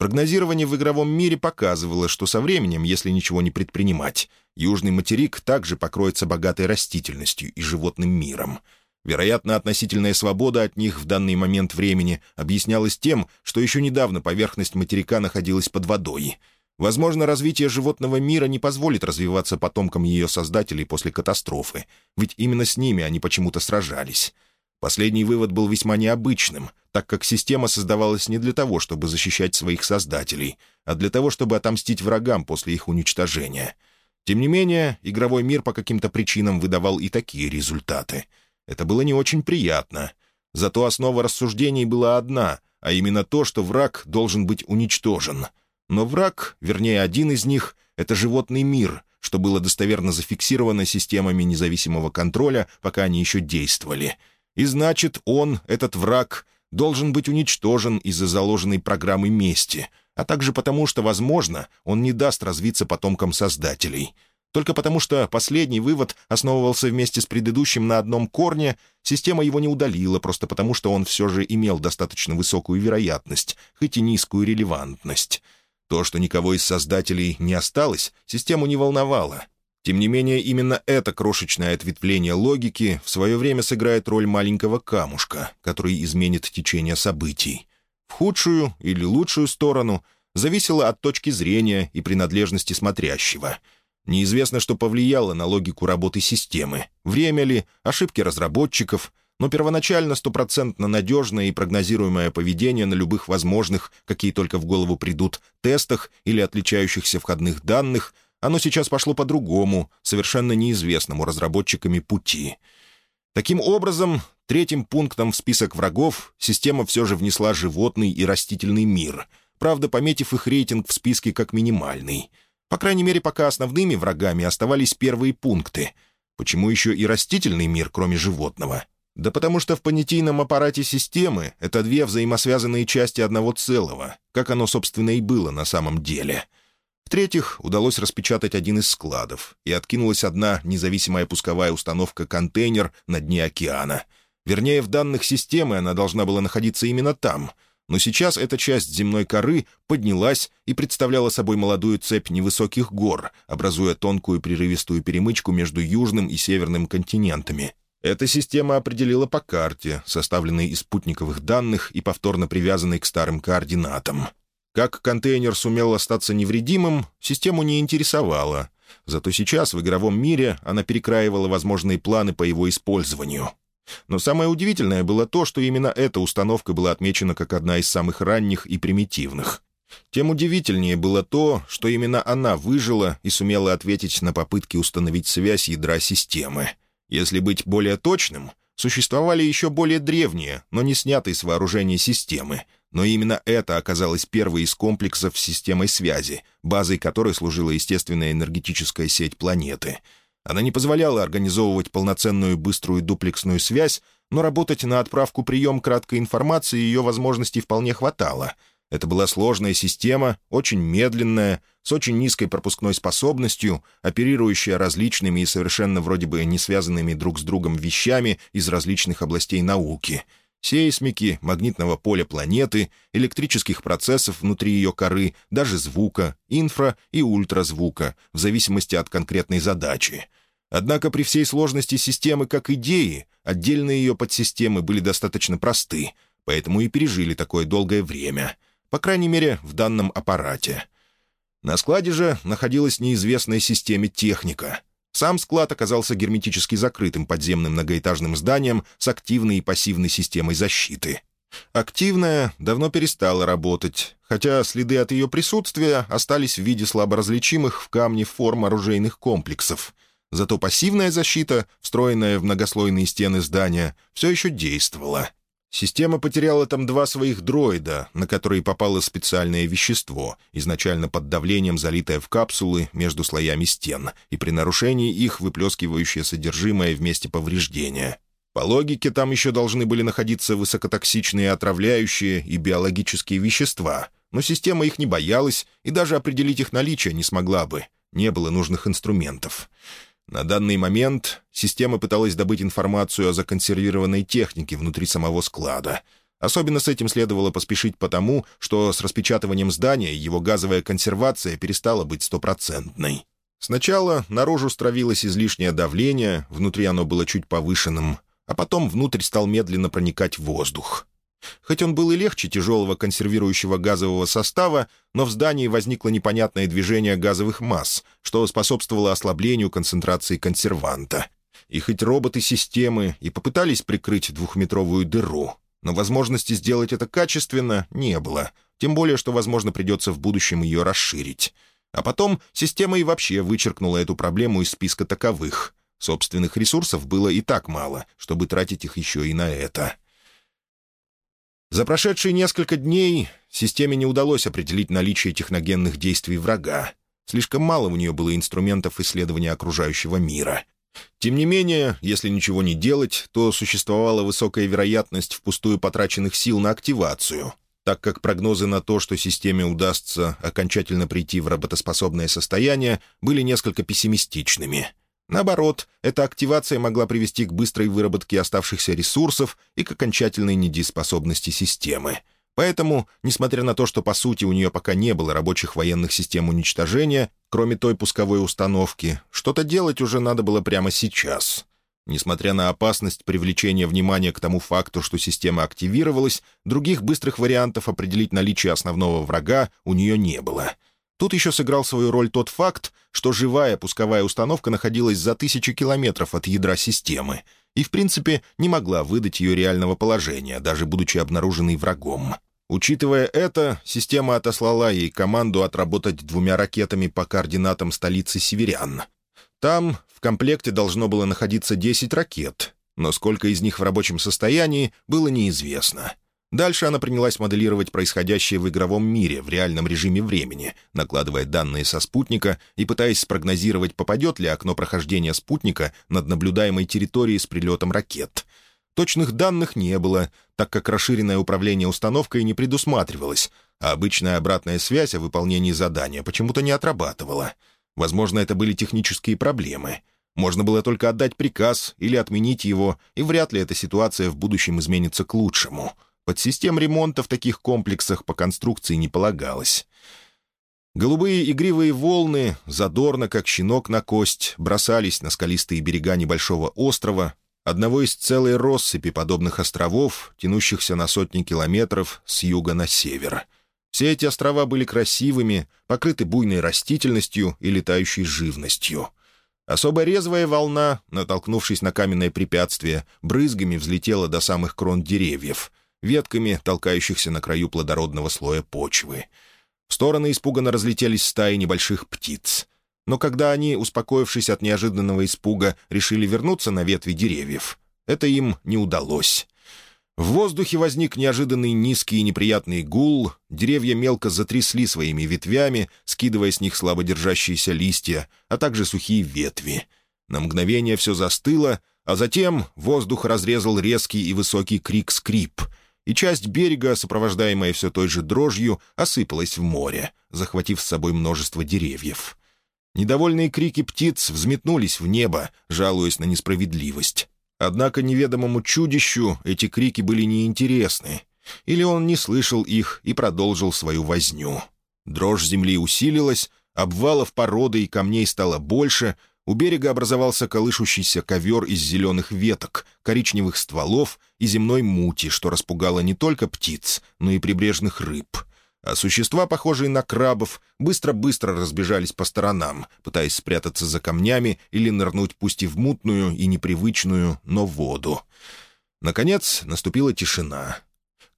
Прогнозирование в игровом мире показывало, что со временем, если ничего не предпринимать, южный материк также покроется богатой растительностью и животным миром. Вероятно, относительная свобода от них в данный момент времени объяснялась тем, что еще недавно поверхность материка находилась под водой — Возможно, развитие животного мира не позволит развиваться потомкам ее создателей после катастрофы, ведь именно с ними они почему-то сражались. Последний вывод был весьма необычным, так как система создавалась не для того, чтобы защищать своих создателей, а для того, чтобы отомстить врагам после их уничтожения. Тем не менее, игровой мир по каким-то причинам выдавал и такие результаты. Это было не очень приятно. Зато основа рассуждений была одна, а именно то, что враг должен быть уничтожен — но враг, вернее, один из них — это животный мир, что было достоверно зафиксировано системами независимого контроля, пока они еще действовали. И значит, он, этот враг, должен быть уничтожен из-за заложенной программы мести, а также потому, что, возможно, он не даст развиться потомкам создателей. Только потому, что последний вывод основывался вместе с предыдущим на одном корне, система его не удалила, просто потому, что он все же имел достаточно высокую вероятность, хоть и низкую релевантность. То, что никого из создателей не осталось, систему не волновало. Тем не менее, именно это крошечное ответвление логики в свое время сыграет роль маленького камушка, который изменит течение событий. В худшую или лучшую сторону зависело от точки зрения и принадлежности смотрящего. Неизвестно, что повлияло на логику работы системы. Время ли, ошибки разработчиков, но первоначально стопроцентно надежное и прогнозируемое поведение на любых возможных, какие только в голову придут, тестах или отличающихся входных данных, оно сейчас пошло по другому, совершенно неизвестному разработчиками пути. Таким образом, третьим пунктом в список врагов система все же внесла животный и растительный мир, правда, пометив их рейтинг в списке как минимальный. По крайней мере, пока основными врагами оставались первые пункты. Почему еще и растительный мир, кроме животного? Да потому что в понятийном аппарате системы это две взаимосвязанные части одного целого, как оно, собственно, и было на самом деле. В-третьих, удалось распечатать один из складов, и откинулась одна независимая пусковая установка-контейнер на дне океана. Вернее, в данных системы она должна была находиться именно там — но сейчас эта часть земной коры поднялась и представляла собой молодую цепь невысоких гор, образуя тонкую прерывистую перемычку между южным и северным континентами. Эта система определила по карте, составленной из спутниковых данных и повторно привязанной к старым координатам. Как контейнер сумел остаться невредимым, систему не интересовало. Зато сейчас в игровом мире она перекраивала возможные планы по его использованию — но самое удивительное было то, что именно эта установка была отмечена как одна из самых ранних и примитивных. Тем удивительнее было то, что именно она выжила и сумела ответить на попытки установить связь ядра системы. Если быть более точным, существовали еще более древние, но не снятые с вооружения системы, но именно это оказалось первой из комплексов с системой связи, базой которой служила естественная энергетическая сеть планеты — она не позволяла организовывать полноценную быструю дуплексную связь, но работать на отправку прием краткой информации ее возможностей вполне хватало. Это была сложная система, очень медленная, с очень низкой пропускной способностью, оперирующая различными и совершенно вроде бы не связанными друг с другом вещами из различных областей науки — сейсмики, магнитного поля планеты, электрических процессов внутри ее коры, даже звука, инфра- и ультразвука, в зависимости от конкретной задачи. Однако при всей сложности системы как идеи, отдельные ее подсистемы были достаточно просты, поэтому и пережили такое долгое время, по крайней мере, в данном аппарате. На складе же находилась неизвестная системе техника — сам склад оказался герметически закрытым подземным многоэтажным зданием с активной и пассивной системой защиты. Активная давно перестала работать, хотя следы от ее присутствия остались в виде слаборазличимых в камне форм оружейных комплексов. Зато пассивная защита, встроенная в многослойные стены здания, все еще действовала — Система потеряла там два своих дроида, на которые попало специальное вещество, изначально под давлением залитое в капсулы между слоями стен, и при нарушении их выплескивающее содержимое вместе повреждения. По логике, там еще должны были находиться высокотоксичные отравляющие и биологические вещества, но система их не боялась и даже определить их наличие не смогла бы. Не было нужных инструментов. На данный момент система пыталась добыть информацию о законсервированной технике внутри самого склада. Особенно с этим следовало поспешить потому, что с распечатыванием здания его газовая консервация перестала быть стопроцентной. Сначала наружу стравилось излишнее давление, внутри оно было чуть повышенным, а потом внутрь стал медленно проникать воздух. Хоть он был и легче тяжелого консервирующего газового состава, но в здании возникло непонятное движение газовых масс, что способствовало ослаблению концентрации консерванта. И хоть роботы-системы и попытались прикрыть двухметровую дыру, но возможности сделать это качественно не было, тем более, что, возможно, придется в будущем ее расширить. А потом система и вообще вычеркнула эту проблему из списка таковых. Собственных ресурсов было и так мало, чтобы тратить их еще и на это. За прошедшие несколько дней системе не удалось определить наличие техногенных действий врага. Слишком мало у нее было инструментов исследования окружающего мира. Тем не менее, если ничего не делать, то существовала высокая вероятность впустую потраченных сил на активацию, так как прогнозы на то, что системе удастся окончательно прийти в работоспособное состояние, были несколько пессимистичными — Наоборот, эта активация могла привести к быстрой выработке оставшихся ресурсов и к окончательной недееспособности системы. Поэтому, несмотря на то, что по сути у нее пока не было рабочих военных систем уничтожения, кроме той пусковой установки, что-то делать уже надо было прямо сейчас. Несмотря на опасность привлечения внимания к тому факту, что система активировалась, других быстрых вариантов определить наличие основного врага у нее не было — Тут еще сыграл свою роль тот факт, что живая пусковая установка находилась за тысячи километров от ядра системы и, в принципе, не могла выдать ее реального положения, даже будучи обнаруженной врагом. Учитывая это, система отослала ей команду отработать двумя ракетами по координатам столицы северян. Там в комплекте должно было находиться 10 ракет, но сколько из них в рабочем состоянии, было неизвестно — Дальше она принялась моделировать происходящее в игровом мире в реальном режиме времени, накладывая данные со спутника и пытаясь спрогнозировать, попадет ли окно прохождения спутника над наблюдаемой территорией с прилетом ракет. Точных данных не было, так как расширенное управление установкой не предусматривалось, а обычная обратная связь о выполнении задания почему-то не отрабатывала. Возможно, это были технические проблемы. Можно было только отдать приказ или отменить его, и вряд ли эта ситуация в будущем изменится к лучшему. Подсистем ремонта в таких комплексах по конструкции не полагалось. Голубые игривые волны, задорно, как щенок на кость, бросались на скалистые берега небольшого острова, одного из целой россыпи подобных островов, тянущихся на сотни километров с юга на север. Все эти острова были красивыми, покрыты буйной растительностью и летающей живностью. Особо резвая волна, натолкнувшись на каменное препятствие, брызгами взлетела до самых крон деревьев, ветками, толкающихся на краю плодородного слоя почвы. В стороны испуганно разлетелись стаи небольших птиц. Но когда они, успокоившись от неожиданного испуга, решили вернуться на ветви деревьев, это им не удалось. В воздухе возник неожиданный низкий и неприятный гул, деревья мелко затрясли своими ветвями, скидывая с них слабодержащиеся листья, а также сухие ветви. На мгновение все застыло, а затем воздух разрезал резкий и высокий крик-скрип, и часть берега, сопровождаемая все той же дрожью, осыпалась в море, захватив с собой множество деревьев. Недовольные крики птиц взметнулись в небо, жалуясь на несправедливость. Однако неведомому чудищу эти крики были неинтересны. Или он не слышал их и продолжил свою возню. Дрожь земли усилилась, обвалов породы и камней стало больше, у берега образовался колышущийся ковер из зеленых веток, коричневых стволов и земной мути, что распугало не только птиц, но и прибрежных рыб — а существа, похожие на крабов, быстро-быстро разбежались по сторонам, пытаясь спрятаться за камнями или нырнуть пусть и в мутную и непривычную, но воду. Наконец наступила тишина,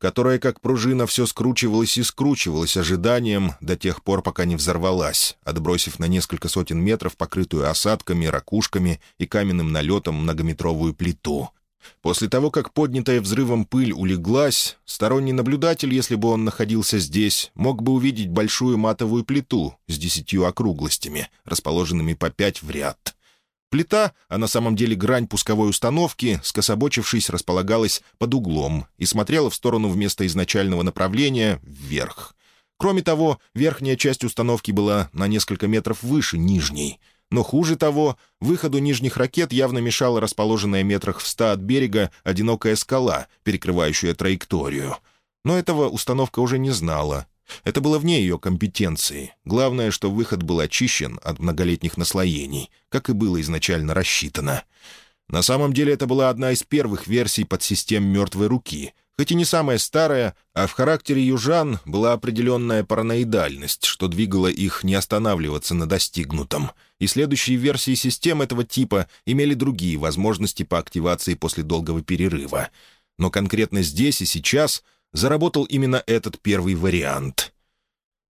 которая, как пружина, все скручивалась и скручивалась ожиданием до тех пор, пока не взорвалась, отбросив на несколько сотен метров покрытую осадками, ракушками и каменным налетом многометровую плиту — После того, как поднятая взрывом пыль улеглась, сторонний наблюдатель, если бы он находился здесь, мог бы увидеть большую матовую плиту с десятью округлостями, расположенными по пять в ряд. Плита, а на самом деле грань пусковой установки, скособочившись, располагалась под углом и смотрела в сторону вместо изначального направления вверх. Кроме того, верхняя часть установки была на несколько метров выше нижней — но хуже того, выходу нижних ракет явно мешала расположенная метрах в ста от берега одинокая скала, перекрывающая траекторию. Но этого установка уже не знала. Это было вне ее компетенции. Главное, что выход был очищен от многолетних наслоений, как и было изначально рассчитано. На самом деле это была одна из первых версий подсистем «Мертвой руки», Хоть и не самая старая, а в характере южан была определенная параноидальность, что двигало их не останавливаться на достигнутом, и следующие версии систем этого типа имели другие возможности по активации после долгого перерыва. Но конкретно здесь и сейчас заработал именно этот первый вариант.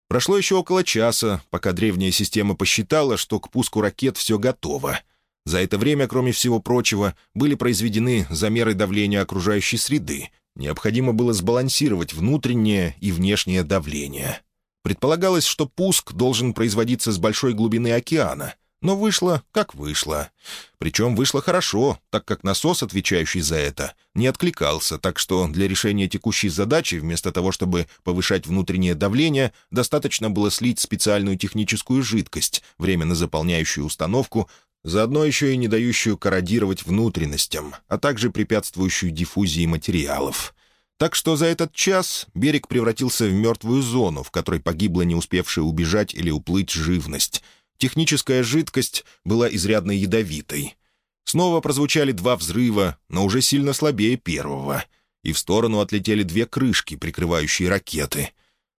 Прошло еще около часа, пока древняя система посчитала, что к пуску ракет все готово. За это время, кроме всего прочего, были произведены замеры давления окружающей среды, Необходимо было сбалансировать внутреннее и внешнее давление. Предполагалось, что пуск должен производиться с большой глубины океана, но вышло, как вышло. Причем вышло хорошо, так как насос, отвечающий за это, не откликался, так что для решения текущей задачи, вместо того, чтобы повышать внутреннее давление, достаточно было слить специальную техническую жидкость, временно заполняющую установку, заодно еще и не дающую корродировать внутренностям, а также препятствующую диффузии материалов. Так что за этот час берег превратился в мертвую зону, в которой погибла не успевшая убежать или уплыть живность. Техническая жидкость была изрядно ядовитой. Снова прозвучали два взрыва, но уже сильно слабее первого, и в сторону отлетели две крышки, прикрывающие ракеты.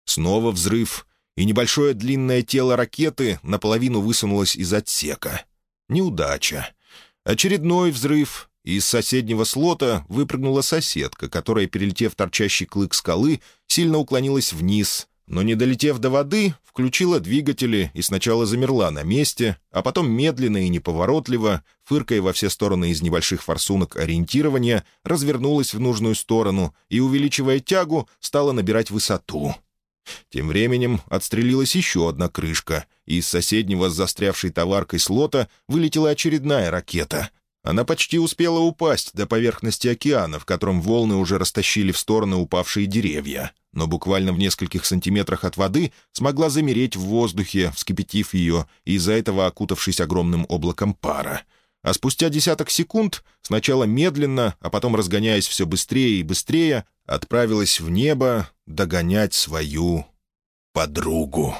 Снова взрыв, и небольшое длинное тело ракеты наполовину высунулось из отсека — Неудача. Очередной взрыв. Из соседнего слота выпрыгнула соседка, которая, перелетев торчащий клык скалы, сильно уклонилась вниз, но, не долетев до воды, включила двигатели и сначала замерла на месте, а потом медленно и неповоротливо, фыркая во все стороны из небольших форсунок ориентирования, развернулась в нужную сторону и, увеличивая тягу, стала набирать высоту. Тем временем отстрелилась еще одна крышка, и из соседнего с застрявшей товаркой слота вылетела очередная ракета. Она почти успела упасть до поверхности океана, в котором волны уже растащили в стороны упавшие деревья, но буквально в нескольких сантиметрах от воды смогла замереть в воздухе, вскипятив ее и из-за этого окутавшись огромным облаком пара. А спустя десяток секунд, сначала медленно, а потом разгоняясь все быстрее и быстрее, отправилась в небо догонять свою подругу.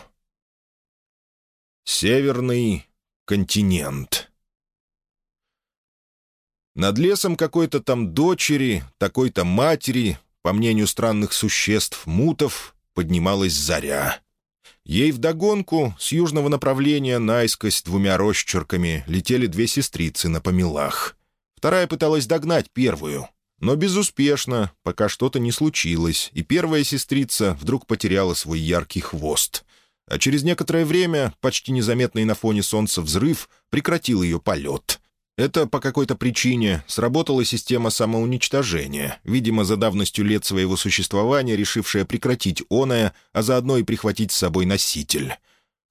Северный континент над лесом какой-то там дочери, такой-то матери, по мнению странных существ, мутов, поднималась заря. Ей вдогонку с южного направления наискось двумя росчерками летели две сестрицы на помелах. Вторая пыталась догнать первую, но безуспешно, пока что-то не случилось, и первая сестрица вдруг потеряла свой яркий хвост. А через некоторое время, почти незаметный на фоне солнца взрыв, прекратил ее полет — это по какой-то причине сработала система самоуничтожения, видимо, за давностью лет своего существования, решившая прекратить оное, а заодно и прихватить с собой носитель.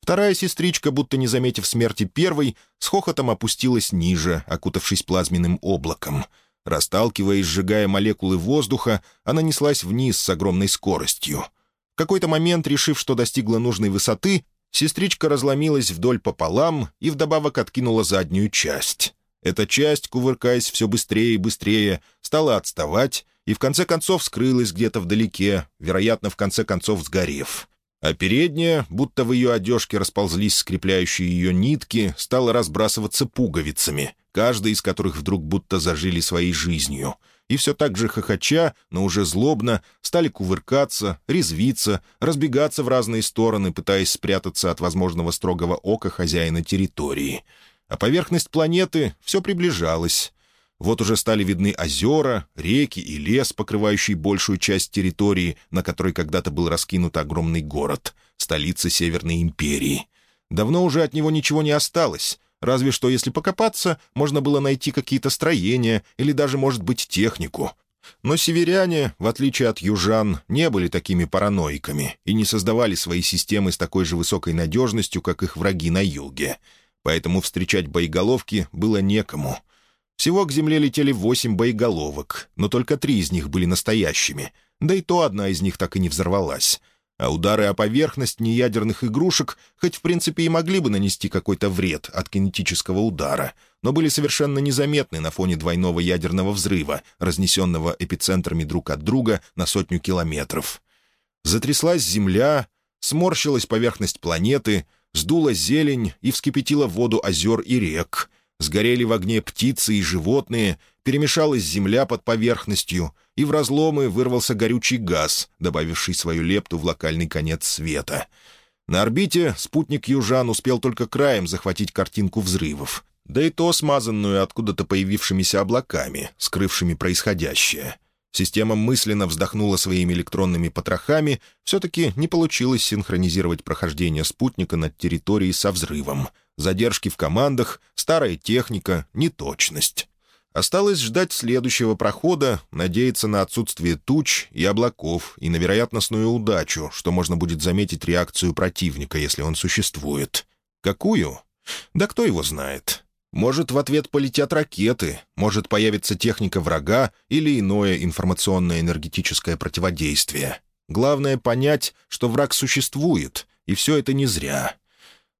Вторая сестричка, будто не заметив смерти первой, с хохотом опустилась ниже, окутавшись плазменным облаком. Расталкивая и сжигая молекулы воздуха, она неслась вниз с огромной скоростью. В какой-то момент, решив, что достигла нужной высоты, сестричка разломилась вдоль пополам и вдобавок откинула заднюю часть. Эта часть, кувыркаясь все быстрее и быстрее, стала отставать и в конце концов скрылась где-то вдалеке, вероятно, в конце концов сгорев. А передняя, будто в ее одежке расползлись скрепляющие ее нитки, стала разбрасываться пуговицами, каждая из которых вдруг будто зажили своей жизнью. И все так же хохоча, но уже злобно, стали кувыркаться, резвиться, разбегаться в разные стороны, пытаясь спрятаться от возможного строгого ока хозяина территории — а поверхность планеты все приближалась. Вот уже стали видны озера, реки и лес, покрывающий большую часть территории, на которой когда-то был раскинут огромный город, столица Северной империи. Давно уже от него ничего не осталось, разве что, если покопаться, можно было найти какие-то строения или даже, может быть, технику. Но северяне, в отличие от южан, не были такими параноиками и не создавали свои системы с такой же высокой надежностью, как их враги на юге — поэтому встречать боеголовки было некому. Всего к земле летели восемь боеголовок, но только три из них были настоящими, да и то одна из них так и не взорвалась. А удары о поверхность неядерных игрушек хоть в принципе и могли бы нанести какой-то вред от кинетического удара, но были совершенно незаметны на фоне двойного ядерного взрыва, разнесенного эпицентрами друг от друга на сотню километров. Затряслась земля, сморщилась поверхность планеты — сдула зелень и вскипятила воду озер и рек. Сгорели в огне птицы и животные, перемешалась земля под поверхностью, и в разломы вырвался горючий газ, добавивший свою лепту в локальный конец света. На орбите спутник «Южан» успел только краем захватить картинку взрывов, да и то смазанную откуда-то появившимися облаками, скрывшими происходящее — Система мысленно вздохнула своими электронными потрохами. Все-таки не получилось синхронизировать прохождение спутника над территорией со взрывом. Задержки в командах, старая техника, неточность. Осталось ждать следующего прохода, надеяться на отсутствие туч и облаков и на вероятностную удачу, что можно будет заметить реакцию противника, если он существует. Какую? Да кто его знает. Может, в ответ полетят ракеты, может, появится техника врага или иное информационное энергетическое противодействие. Главное — понять, что враг существует, и все это не зря.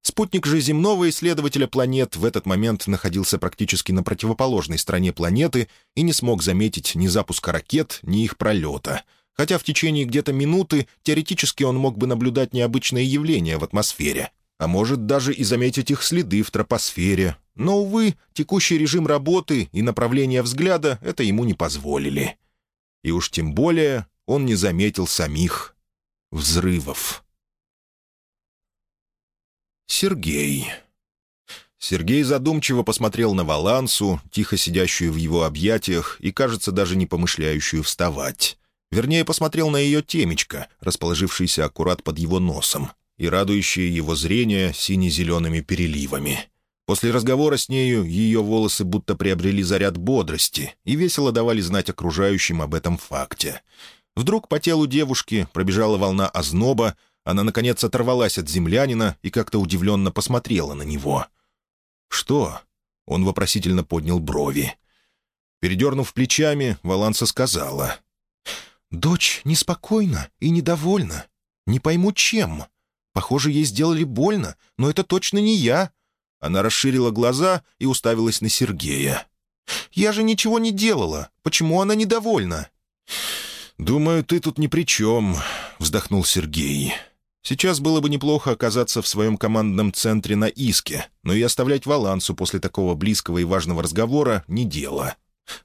Спутник же земного исследователя планет в этот момент находился практически на противоположной стороне планеты и не смог заметить ни запуска ракет, ни их пролета. Хотя в течение где-то минуты теоретически он мог бы наблюдать необычные явления в атмосфере, а может даже и заметить их следы в тропосфере, но, увы, текущий режим работы и направление взгляда это ему не позволили. И уж тем более он не заметил самих взрывов. Сергей. Сергей задумчиво посмотрел на Валансу, тихо сидящую в его объятиях и, кажется, даже не помышляющую вставать. Вернее, посмотрел на ее темечко, расположившееся аккурат под его носом, и радующее его зрение сине-зелеными переливами. После разговора с нею ее волосы будто приобрели заряд бодрости и весело давали знать окружающим об этом факте. Вдруг по телу девушки пробежала волна озноба, она, наконец, оторвалась от землянина и как-то удивленно посмотрела на него. «Что?» Он вопросительно поднял брови. Передернув плечами, Валанса сказала. «Дочь неспокойна и недовольна. Не пойму, чем. Похоже, ей сделали больно, но это точно не я». Она расширила глаза и уставилась на Сергея. «Я же ничего не делала. Почему она недовольна?» «Думаю, ты тут ни при чем», — вздохнул Сергей. «Сейчас было бы неплохо оказаться в своем командном центре на Иске, но и оставлять Валансу после такого близкого и важного разговора — не дело.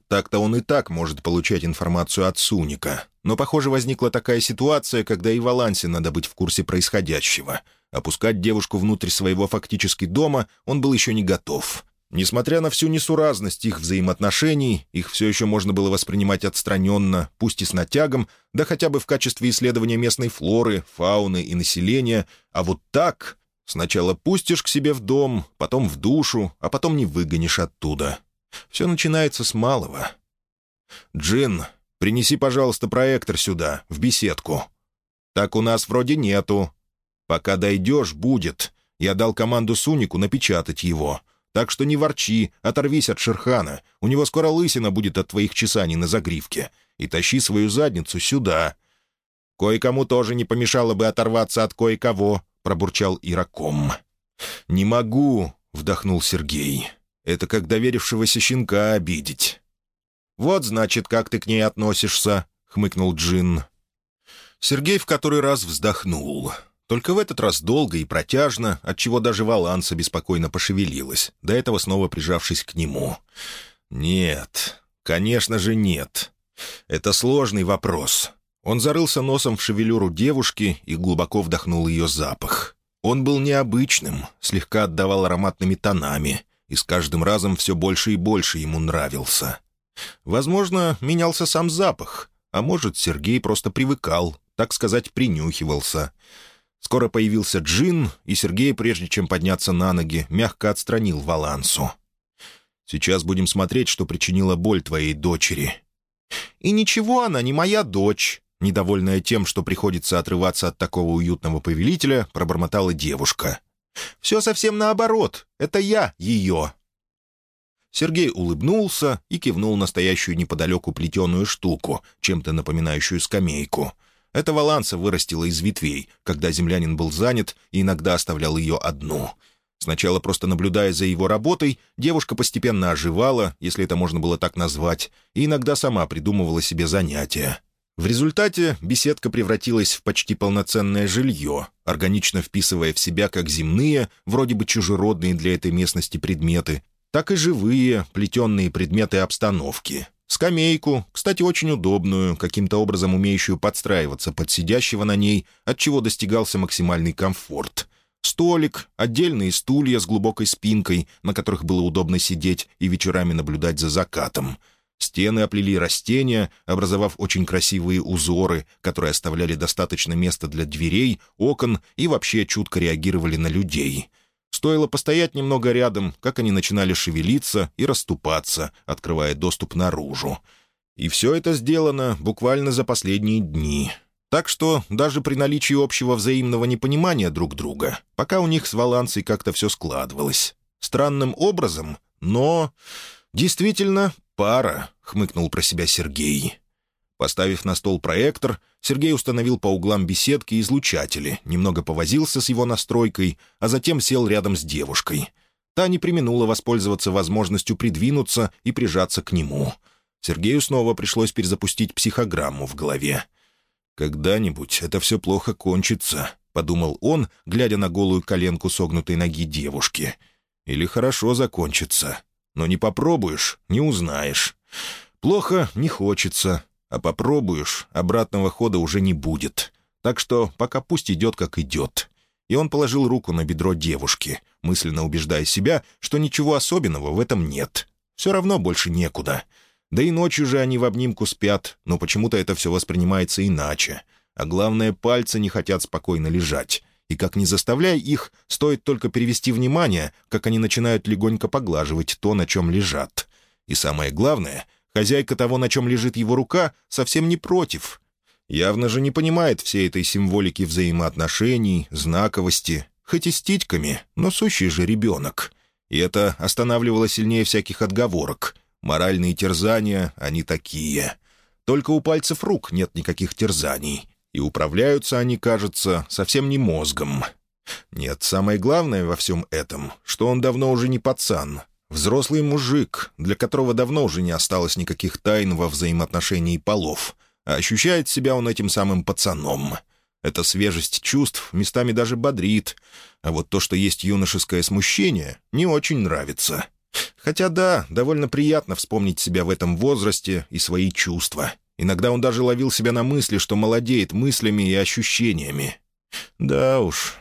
Так-то он и так может получать информацию от Суника, но, похоже, возникла такая ситуация, когда и Валансе надо быть в курсе происходящего. Опускать девушку внутрь своего фактически дома он был еще не готов. Несмотря на всю несуразность их взаимоотношений, их все еще можно было воспринимать отстраненно, пусть и с натягом, да хотя бы в качестве исследования местной флоры, фауны и населения, а вот так сначала пустишь к себе в дом, потом в душу, а потом не выгонишь оттуда. Все начинается с малого. «Джин, принеси, пожалуйста, проектор сюда, в беседку». «Так у нас вроде нету». «Пока дойдешь, будет. Я дал команду Сунику напечатать его». Так что не ворчи, оторвись от Шерхана. У него скоро лысина будет от твоих чесаний на загривке. И тащи свою задницу сюда. Кое-кому тоже не помешало бы оторваться от кое-кого», — пробурчал Ираком. «Не могу», — вдохнул Сергей. «Это как доверившегося щенка обидеть». «Вот, значит, как ты к ней относишься», — хмыкнул Джин. Сергей в который раз вздохнул. Только в этот раз долго и протяжно, отчего даже Валанса беспокойно пошевелилась, до этого снова прижавшись к нему. «Нет, конечно же нет. Это сложный вопрос». Он зарылся носом в шевелюру девушки и глубоко вдохнул ее запах. Он был необычным, слегка отдавал ароматными тонами, и с каждым разом все больше и больше ему нравился. Возможно, менялся сам запах, а может, Сергей просто привыкал, так сказать, принюхивался — Скоро появился Джин, и Сергей, прежде чем подняться на ноги, мягко отстранил Валансу. «Сейчас будем смотреть, что причинила боль твоей дочери». «И ничего, она не моя дочь», — недовольная тем, что приходится отрываться от такого уютного повелителя, пробормотала девушка. «Все совсем наоборот. Это я ее». Сергей улыбнулся и кивнул настоящую неподалеку плетеную штуку, чем-то напоминающую скамейку — эта валанса вырастила из ветвей, когда землянин был занят и иногда оставлял ее одну. Сначала просто наблюдая за его работой, девушка постепенно оживала, если это можно было так назвать, и иногда сама придумывала себе занятия. В результате беседка превратилась в почти полноценное жилье, органично вписывая в себя как земные, вроде бы чужеродные для этой местности предметы, так и живые, плетенные предметы обстановки, Скамейку, кстати, очень удобную, каким-то образом умеющую подстраиваться под сидящего на ней, от чего достигался максимальный комфорт. Столик, отдельные стулья с глубокой спинкой, на которых было удобно сидеть и вечерами наблюдать за закатом. Стены оплели растения, образовав очень красивые узоры, которые оставляли достаточно места для дверей, окон и вообще чутко реагировали на людей — Стоило постоять немного рядом, как они начинали шевелиться и расступаться, открывая доступ наружу. И все это сделано буквально за последние дни. Так что даже при наличии общего взаимного непонимания друг друга, пока у них с Валансой как-то все складывалось. Странным образом, но... «Действительно, пара», — хмыкнул про себя Сергей. Поставив на стол проектор, Сергей установил по углам беседки излучатели, немного повозился с его настройкой, а затем сел рядом с девушкой. Та не применула воспользоваться возможностью придвинуться и прижаться к нему. Сергею снова пришлось перезапустить психограмму в голове. «Когда-нибудь это все плохо кончится», — подумал он, глядя на голую коленку согнутой ноги девушки. «Или хорошо закончится. Но не попробуешь — не узнаешь. Плохо не хочется, а попробуешь, обратного хода уже не будет. Так что пока пусть идет, как идет». И он положил руку на бедро девушки, мысленно убеждая себя, что ничего особенного в этом нет. Все равно больше некуда. Да и ночью же они в обнимку спят, но почему-то это все воспринимается иначе. А главное, пальцы не хотят спокойно лежать. И как не заставляй их, стоит только перевести внимание, как они начинают легонько поглаживать то, на чем лежат. И самое главное, Хозяйка того, на чем лежит его рука, совсем не против. Явно же не понимает всей этой символики взаимоотношений, знаковости, хоть и с титьками, но сущий же ребенок. И это останавливало сильнее всяких отговорок. Моральные терзания, они такие. Только у пальцев рук нет никаких терзаний. И управляются они, кажется, совсем не мозгом. Нет, самое главное во всем этом, что он давно уже не пацан. Взрослый мужик, для которого давно уже не осталось никаких тайн во взаимоотношении полов. А ощущает себя он этим самым пацаном. Эта свежесть чувств местами даже бодрит. А вот то, что есть юношеское смущение, не очень нравится. Хотя да, довольно приятно вспомнить себя в этом возрасте и свои чувства. Иногда он даже ловил себя на мысли, что молодеет мыслями и ощущениями. Да уж.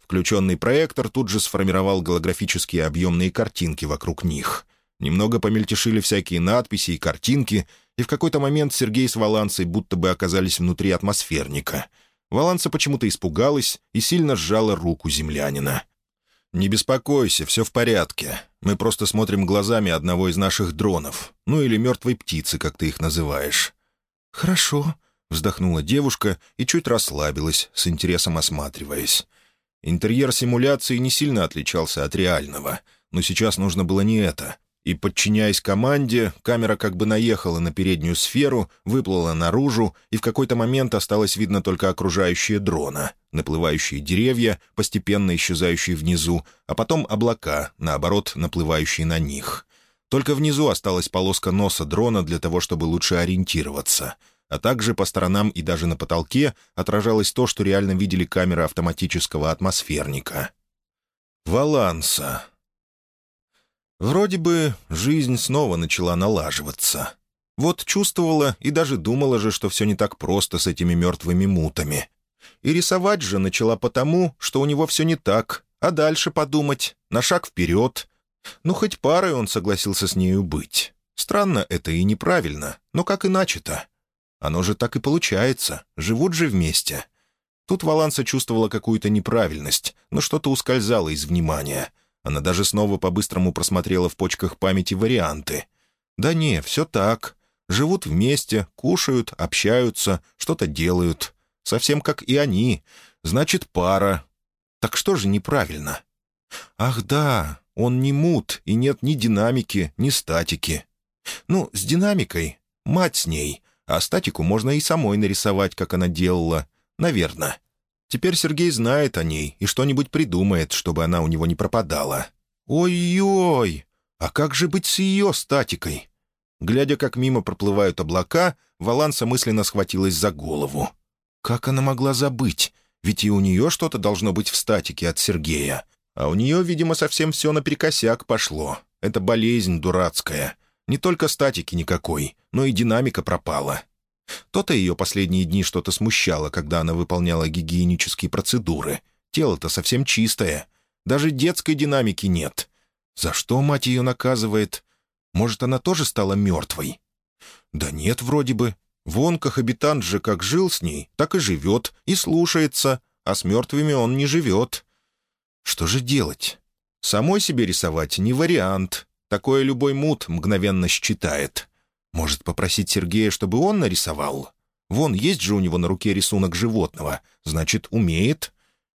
Включенный проектор тут же сформировал голографические объемные картинки вокруг них. Немного помельтешили всякие надписи и картинки, и в какой-то момент Сергей с Валанцей будто бы оказались внутри атмосферника. Валанца почему-то испугалась и сильно сжала руку землянина. «Не беспокойся, все в порядке. Мы просто смотрим глазами одного из наших дронов. Ну или мертвой птицы, как ты их называешь». «Хорошо», — вздохнула девушка и чуть расслабилась, с интересом осматриваясь. Интерьер симуляции не сильно отличался от реального, но сейчас нужно было не это. И, подчиняясь команде, камера как бы наехала на переднюю сферу, выплыла наружу, и в какой-то момент осталось видно только окружающие дрона, наплывающие деревья, постепенно исчезающие внизу, а потом облака, наоборот, наплывающие на них. Только внизу осталась полоска носа дрона для того, чтобы лучше ориентироваться. А также по сторонам и даже на потолке отражалось то, что реально видели камеры автоматического атмосферника. «Валанса», Вроде бы жизнь снова начала налаживаться. Вот чувствовала и даже думала же, что все не так просто с этими мертвыми мутами. И рисовать же начала потому, что у него все не так, а дальше подумать, на шаг вперед. Ну, хоть парой он согласился с нею быть. Странно это и неправильно, но как иначе-то? Оно же так и получается, живут же вместе. Тут Валанса чувствовала какую-то неправильность, но что-то ускользало из внимания — она даже снова по-быстрому просмотрела в почках памяти варианты. «Да не, все так. Живут вместе, кушают, общаются, что-то делают. Совсем как и они. Значит, пара. Так что же неправильно?» «Ах да, он не мут, и нет ни динамики, ни статики. Ну, с динамикой, мать с ней, а статику можно и самой нарисовать, как она делала. Наверное. Теперь Сергей знает о ней и что-нибудь придумает, чтобы она у него не пропадала. Ой-ой! А как же быть с ее статикой? Глядя, как мимо проплывают облака, Валанса мысленно схватилась за голову. Как она могла забыть? Ведь и у нее что-то должно быть в статике от Сергея. А у нее, видимо, совсем все наперекосяк пошло. Это болезнь дурацкая. Не только статики никакой, но и динамика пропала. То-то ее последние дни что-то смущало, когда она выполняла гигиенические процедуры. Тело-то совсем чистое. Даже детской динамики нет. За что мать ее наказывает? Может, она тоже стала мертвой? Да нет, вроде бы. Вон кохабитант же как жил с ней, так и живет, и слушается, а с мертвыми он не живет. Что же делать? Самой себе рисовать не вариант. Такое любой мут мгновенно считает. Может, попросить Сергея, чтобы он нарисовал? Вон, есть же у него на руке рисунок животного. Значит, умеет.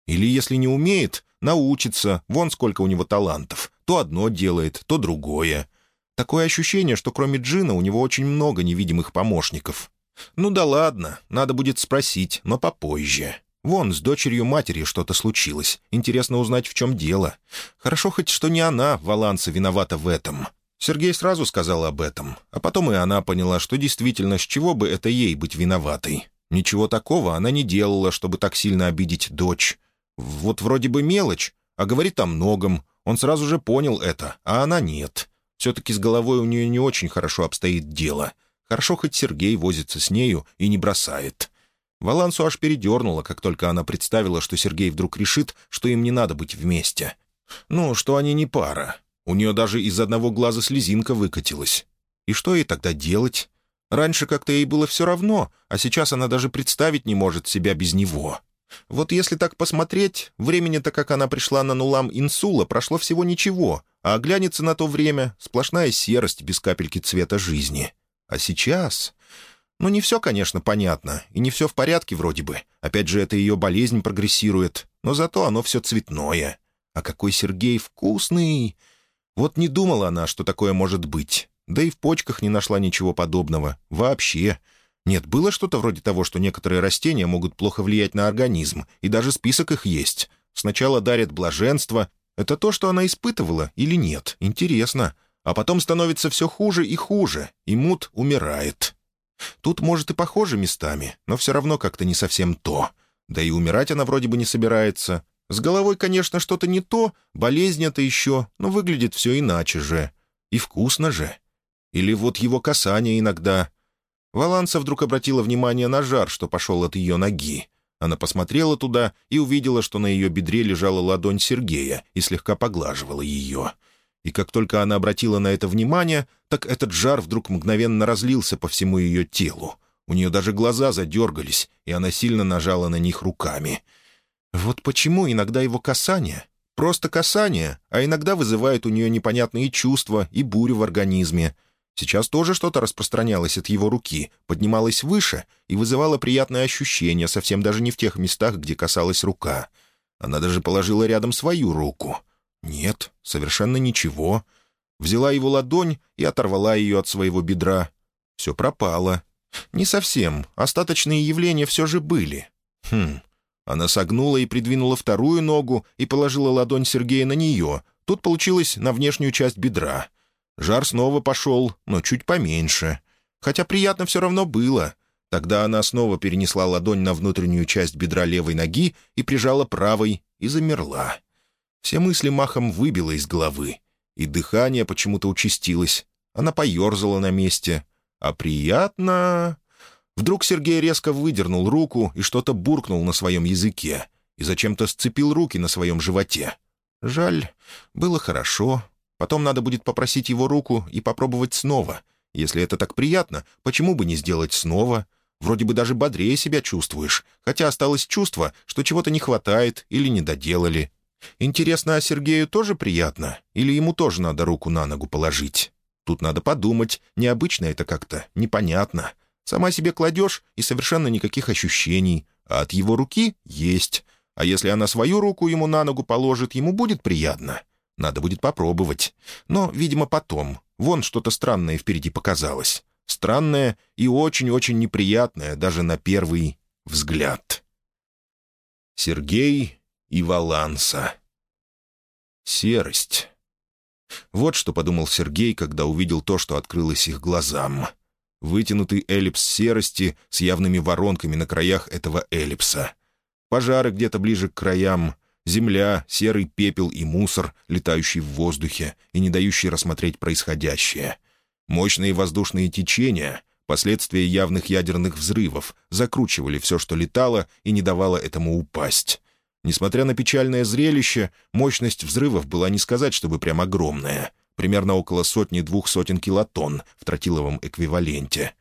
Или, если не умеет, научится. Вон сколько у него талантов. То одно делает, то другое. Такое ощущение, что кроме Джина у него очень много невидимых помощников. Ну да ладно, надо будет спросить, но попозже. Вон, с дочерью матери что-то случилось. Интересно узнать, в чем дело. Хорошо хоть, что не она, Валанса, виновата в этом. Сергей сразу сказал об этом, а потом и она поняла, что действительно, с чего бы это ей быть виноватой. Ничего такого она не делала, чтобы так сильно обидеть дочь. Вот вроде бы мелочь, а говорит о многом. Он сразу же понял это, а она нет. Все-таки с головой у нее не очень хорошо обстоит дело. Хорошо, хоть Сергей возится с нею и не бросает. Валансу аж передернуло, как только она представила, что Сергей вдруг решит, что им не надо быть вместе. Ну, что они не пара. У нее даже из одного глаза слезинка выкатилась. И что ей тогда делать? Раньше как-то ей было все равно, а сейчас она даже представить не может себя без него. Вот если так посмотреть, времени-то, как она пришла на Нулам Инсула, прошло всего ничего, а оглянется на то время сплошная серость без капельки цвета жизни. А сейчас... Ну, не все, конечно, понятно, и не все в порядке вроде бы. Опять же, это ее болезнь прогрессирует, но зато оно все цветное. А какой Сергей вкусный! Вот не думала она, что такое может быть. Да и в почках не нашла ничего подобного. Вообще. Нет, было что-то вроде того, что некоторые растения могут плохо влиять на организм, и даже список их есть. Сначала дарят блаженство. Это то, что она испытывала или нет? Интересно. А потом становится все хуже и хуже, и Мут умирает. Тут, может, и похожи местами, но все равно как-то не совсем то. Да и умирать она вроде бы не собирается. С головой, конечно, что-то не то, болезнь это еще, но выглядит все иначе же. И вкусно же. Или вот его касание иногда. Валанса вдруг обратила внимание на жар, что пошел от ее ноги. Она посмотрела туда и увидела, что на ее бедре лежала ладонь Сергея и слегка поглаживала ее. И как только она обратила на это внимание, так этот жар вдруг мгновенно разлился по всему ее телу. У нее даже глаза задергались, и она сильно нажала на них руками — вот почему иногда его касание, просто касание, а иногда вызывает у нее непонятные чувства и бурю в организме. Сейчас тоже что-то распространялось от его руки, поднималось выше и вызывало приятное ощущение, совсем даже не в тех местах, где касалась рука. Она даже положила рядом свою руку. Нет, совершенно ничего. Взяла его ладонь и оторвала ее от своего бедра. Все пропало. Не совсем. Остаточные явления все же были. Хм, она согнула и придвинула вторую ногу и положила ладонь Сергея на нее. Тут получилось на внешнюю часть бедра. Жар снова пошел, но чуть поменьше. Хотя приятно все равно было. Тогда она снова перенесла ладонь на внутреннюю часть бедра левой ноги и прижала правой, и замерла. Все мысли махом выбило из головы. И дыхание почему-то участилось. Она поерзала на месте. А приятно... Вдруг Сергей резко выдернул руку и что-то буркнул на своем языке и зачем-то сцепил руки на своем животе. Жаль, было хорошо. Потом надо будет попросить его руку и попробовать снова. Если это так приятно, почему бы не сделать снова? Вроде бы даже бодрее себя чувствуешь, хотя осталось чувство, что чего-то не хватает или не доделали. Интересно, а Сергею тоже приятно? Или ему тоже надо руку на ногу положить? Тут надо подумать, необычно это как-то, непонятно. Сама себе кладешь, и совершенно никаких ощущений, а от его руки есть. А если она свою руку ему на ногу положит, ему будет приятно. Надо будет попробовать. Но, видимо, потом. Вон что-то странное впереди показалось. Странное и очень-очень неприятное даже на первый взгляд. Сергей и Валанса. Серость. Вот что подумал Сергей, когда увидел то, что открылось их глазам вытянутый эллипс серости с явными воронками на краях этого эллипса. Пожары где-то ближе к краям, земля, серый пепел и мусор, летающий в воздухе и не дающий рассмотреть происходящее. Мощные воздушные течения, последствия явных ядерных взрывов, закручивали все, что летало, и не давало этому упасть. Несмотря на печальное зрелище, мощность взрывов была не сказать, чтобы прям огромная — примерно около сотни-двух сотен килотонн в тротиловом эквиваленте.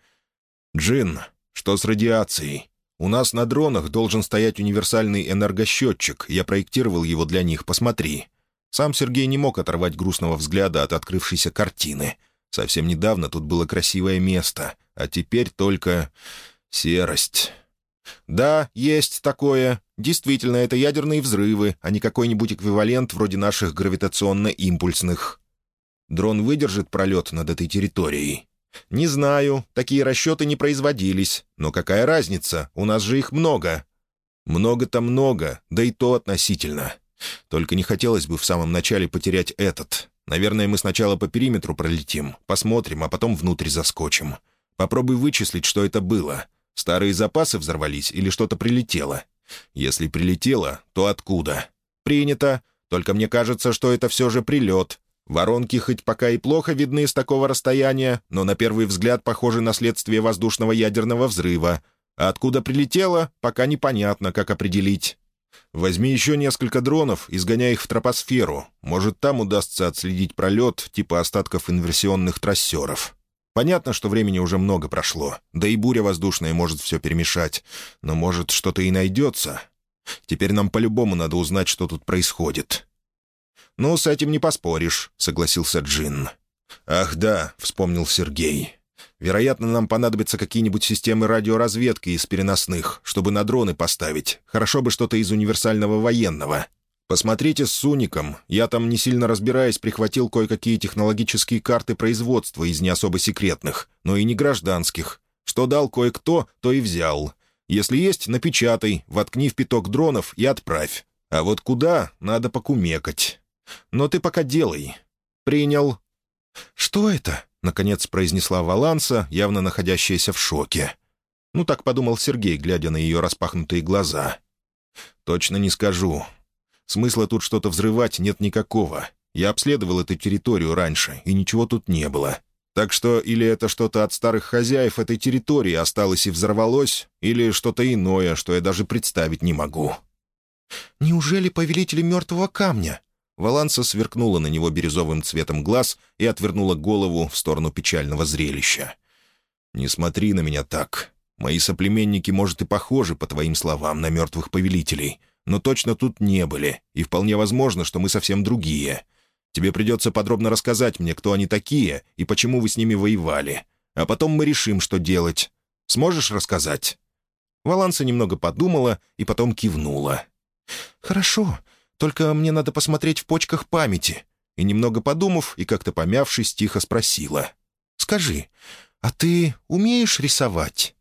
«Джин, что с радиацией? У нас на дронах должен стоять универсальный энергосчетчик. Я проектировал его для них, посмотри». Сам Сергей не мог оторвать грустного взгляда от открывшейся картины. Совсем недавно тут было красивое место, а теперь только серость. «Да, есть такое. Действительно, это ядерные взрывы, а не какой-нибудь эквивалент вроде наших гравитационно-импульсных. Дрон выдержит пролет над этой территорией? Не знаю, такие расчеты не производились. Но какая разница, у нас же их много. Много-то много, да и то относительно. Только не хотелось бы в самом начале потерять этот. Наверное, мы сначала по периметру пролетим, посмотрим, а потом внутрь заскочим. Попробуй вычислить, что это было. Старые запасы взорвались или что-то прилетело? Если прилетело, то откуда? Принято. Только мне кажется, что это все же прилет, Воронки хоть пока и плохо видны с такого расстояния, но на первый взгляд похожи на следствие воздушного ядерного взрыва. А откуда прилетело, пока непонятно, как определить. Возьми еще несколько дронов и сгоняй их в тропосферу. Может, там удастся отследить пролет типа остатков инверсионных трассеров. Понятно, что времени уже много прошло, да и буря воздушная может все перемешать. Но, может, что-то и найдется. Теперь нам по-любому надо узнать, что тут происходит. «Ну, с этим не поспоришь», — согласился Джин. «Ах да», — вспомнил Сергей. «Вероятно, нам понадобятся какие-нибудь системы радиоразведки из переносных, чтобы на дроны поставить. Хорошо бы что-то из универсального военного». «Посмотрите с Суником. Я там, не сильно разбираясь, прихватил кое-какие технологические карты производства из не особо секретных, но и не гражданских. Что дал кое-кто, то и взял. Если есть, напечатай, воткни в пяток дронов и отправь. А вот куда, надо покумекать. Но ты пока делай. Принял». «Что это?» — наконец произнесла Валанса, явно находящаяся в шоке. Ну, так подумал Сергей, глядя на ее распахнутые глаза. «Точно не скажу. Смысла тут что-то взрывать нет никакого. Я обследовал эту территорию раньше, и ничего тут не было. Так что или это что-то от старых хозяев этой территории осталось и взорвалось, или что-то иное, что я даже представить не могу». «Неужели повелители мертвого камня?» Валанса сверкнула на него бирюзовым цветом глаз и отвернула голову в сторону печального зрелища. «Не смотри на меня так. Мои соплеменники, может, и похожи, по твоим словам, на мертвых повелителей, но точно тут не были, и вполне возможно, что мы совсем другие. Тебе придется подробно рассказать мне, кто они такие и почему вы с ними воевали. А потом мы решим, что делать. Сможешь рассказать?» Валанса немного подумала и потом кивнула. «Хорошо, только мне надо посмотреть в почках памяти». И немного подумав и как-то помявшись, тихо спросила. «Скажи, а ты умеешь рисовать?»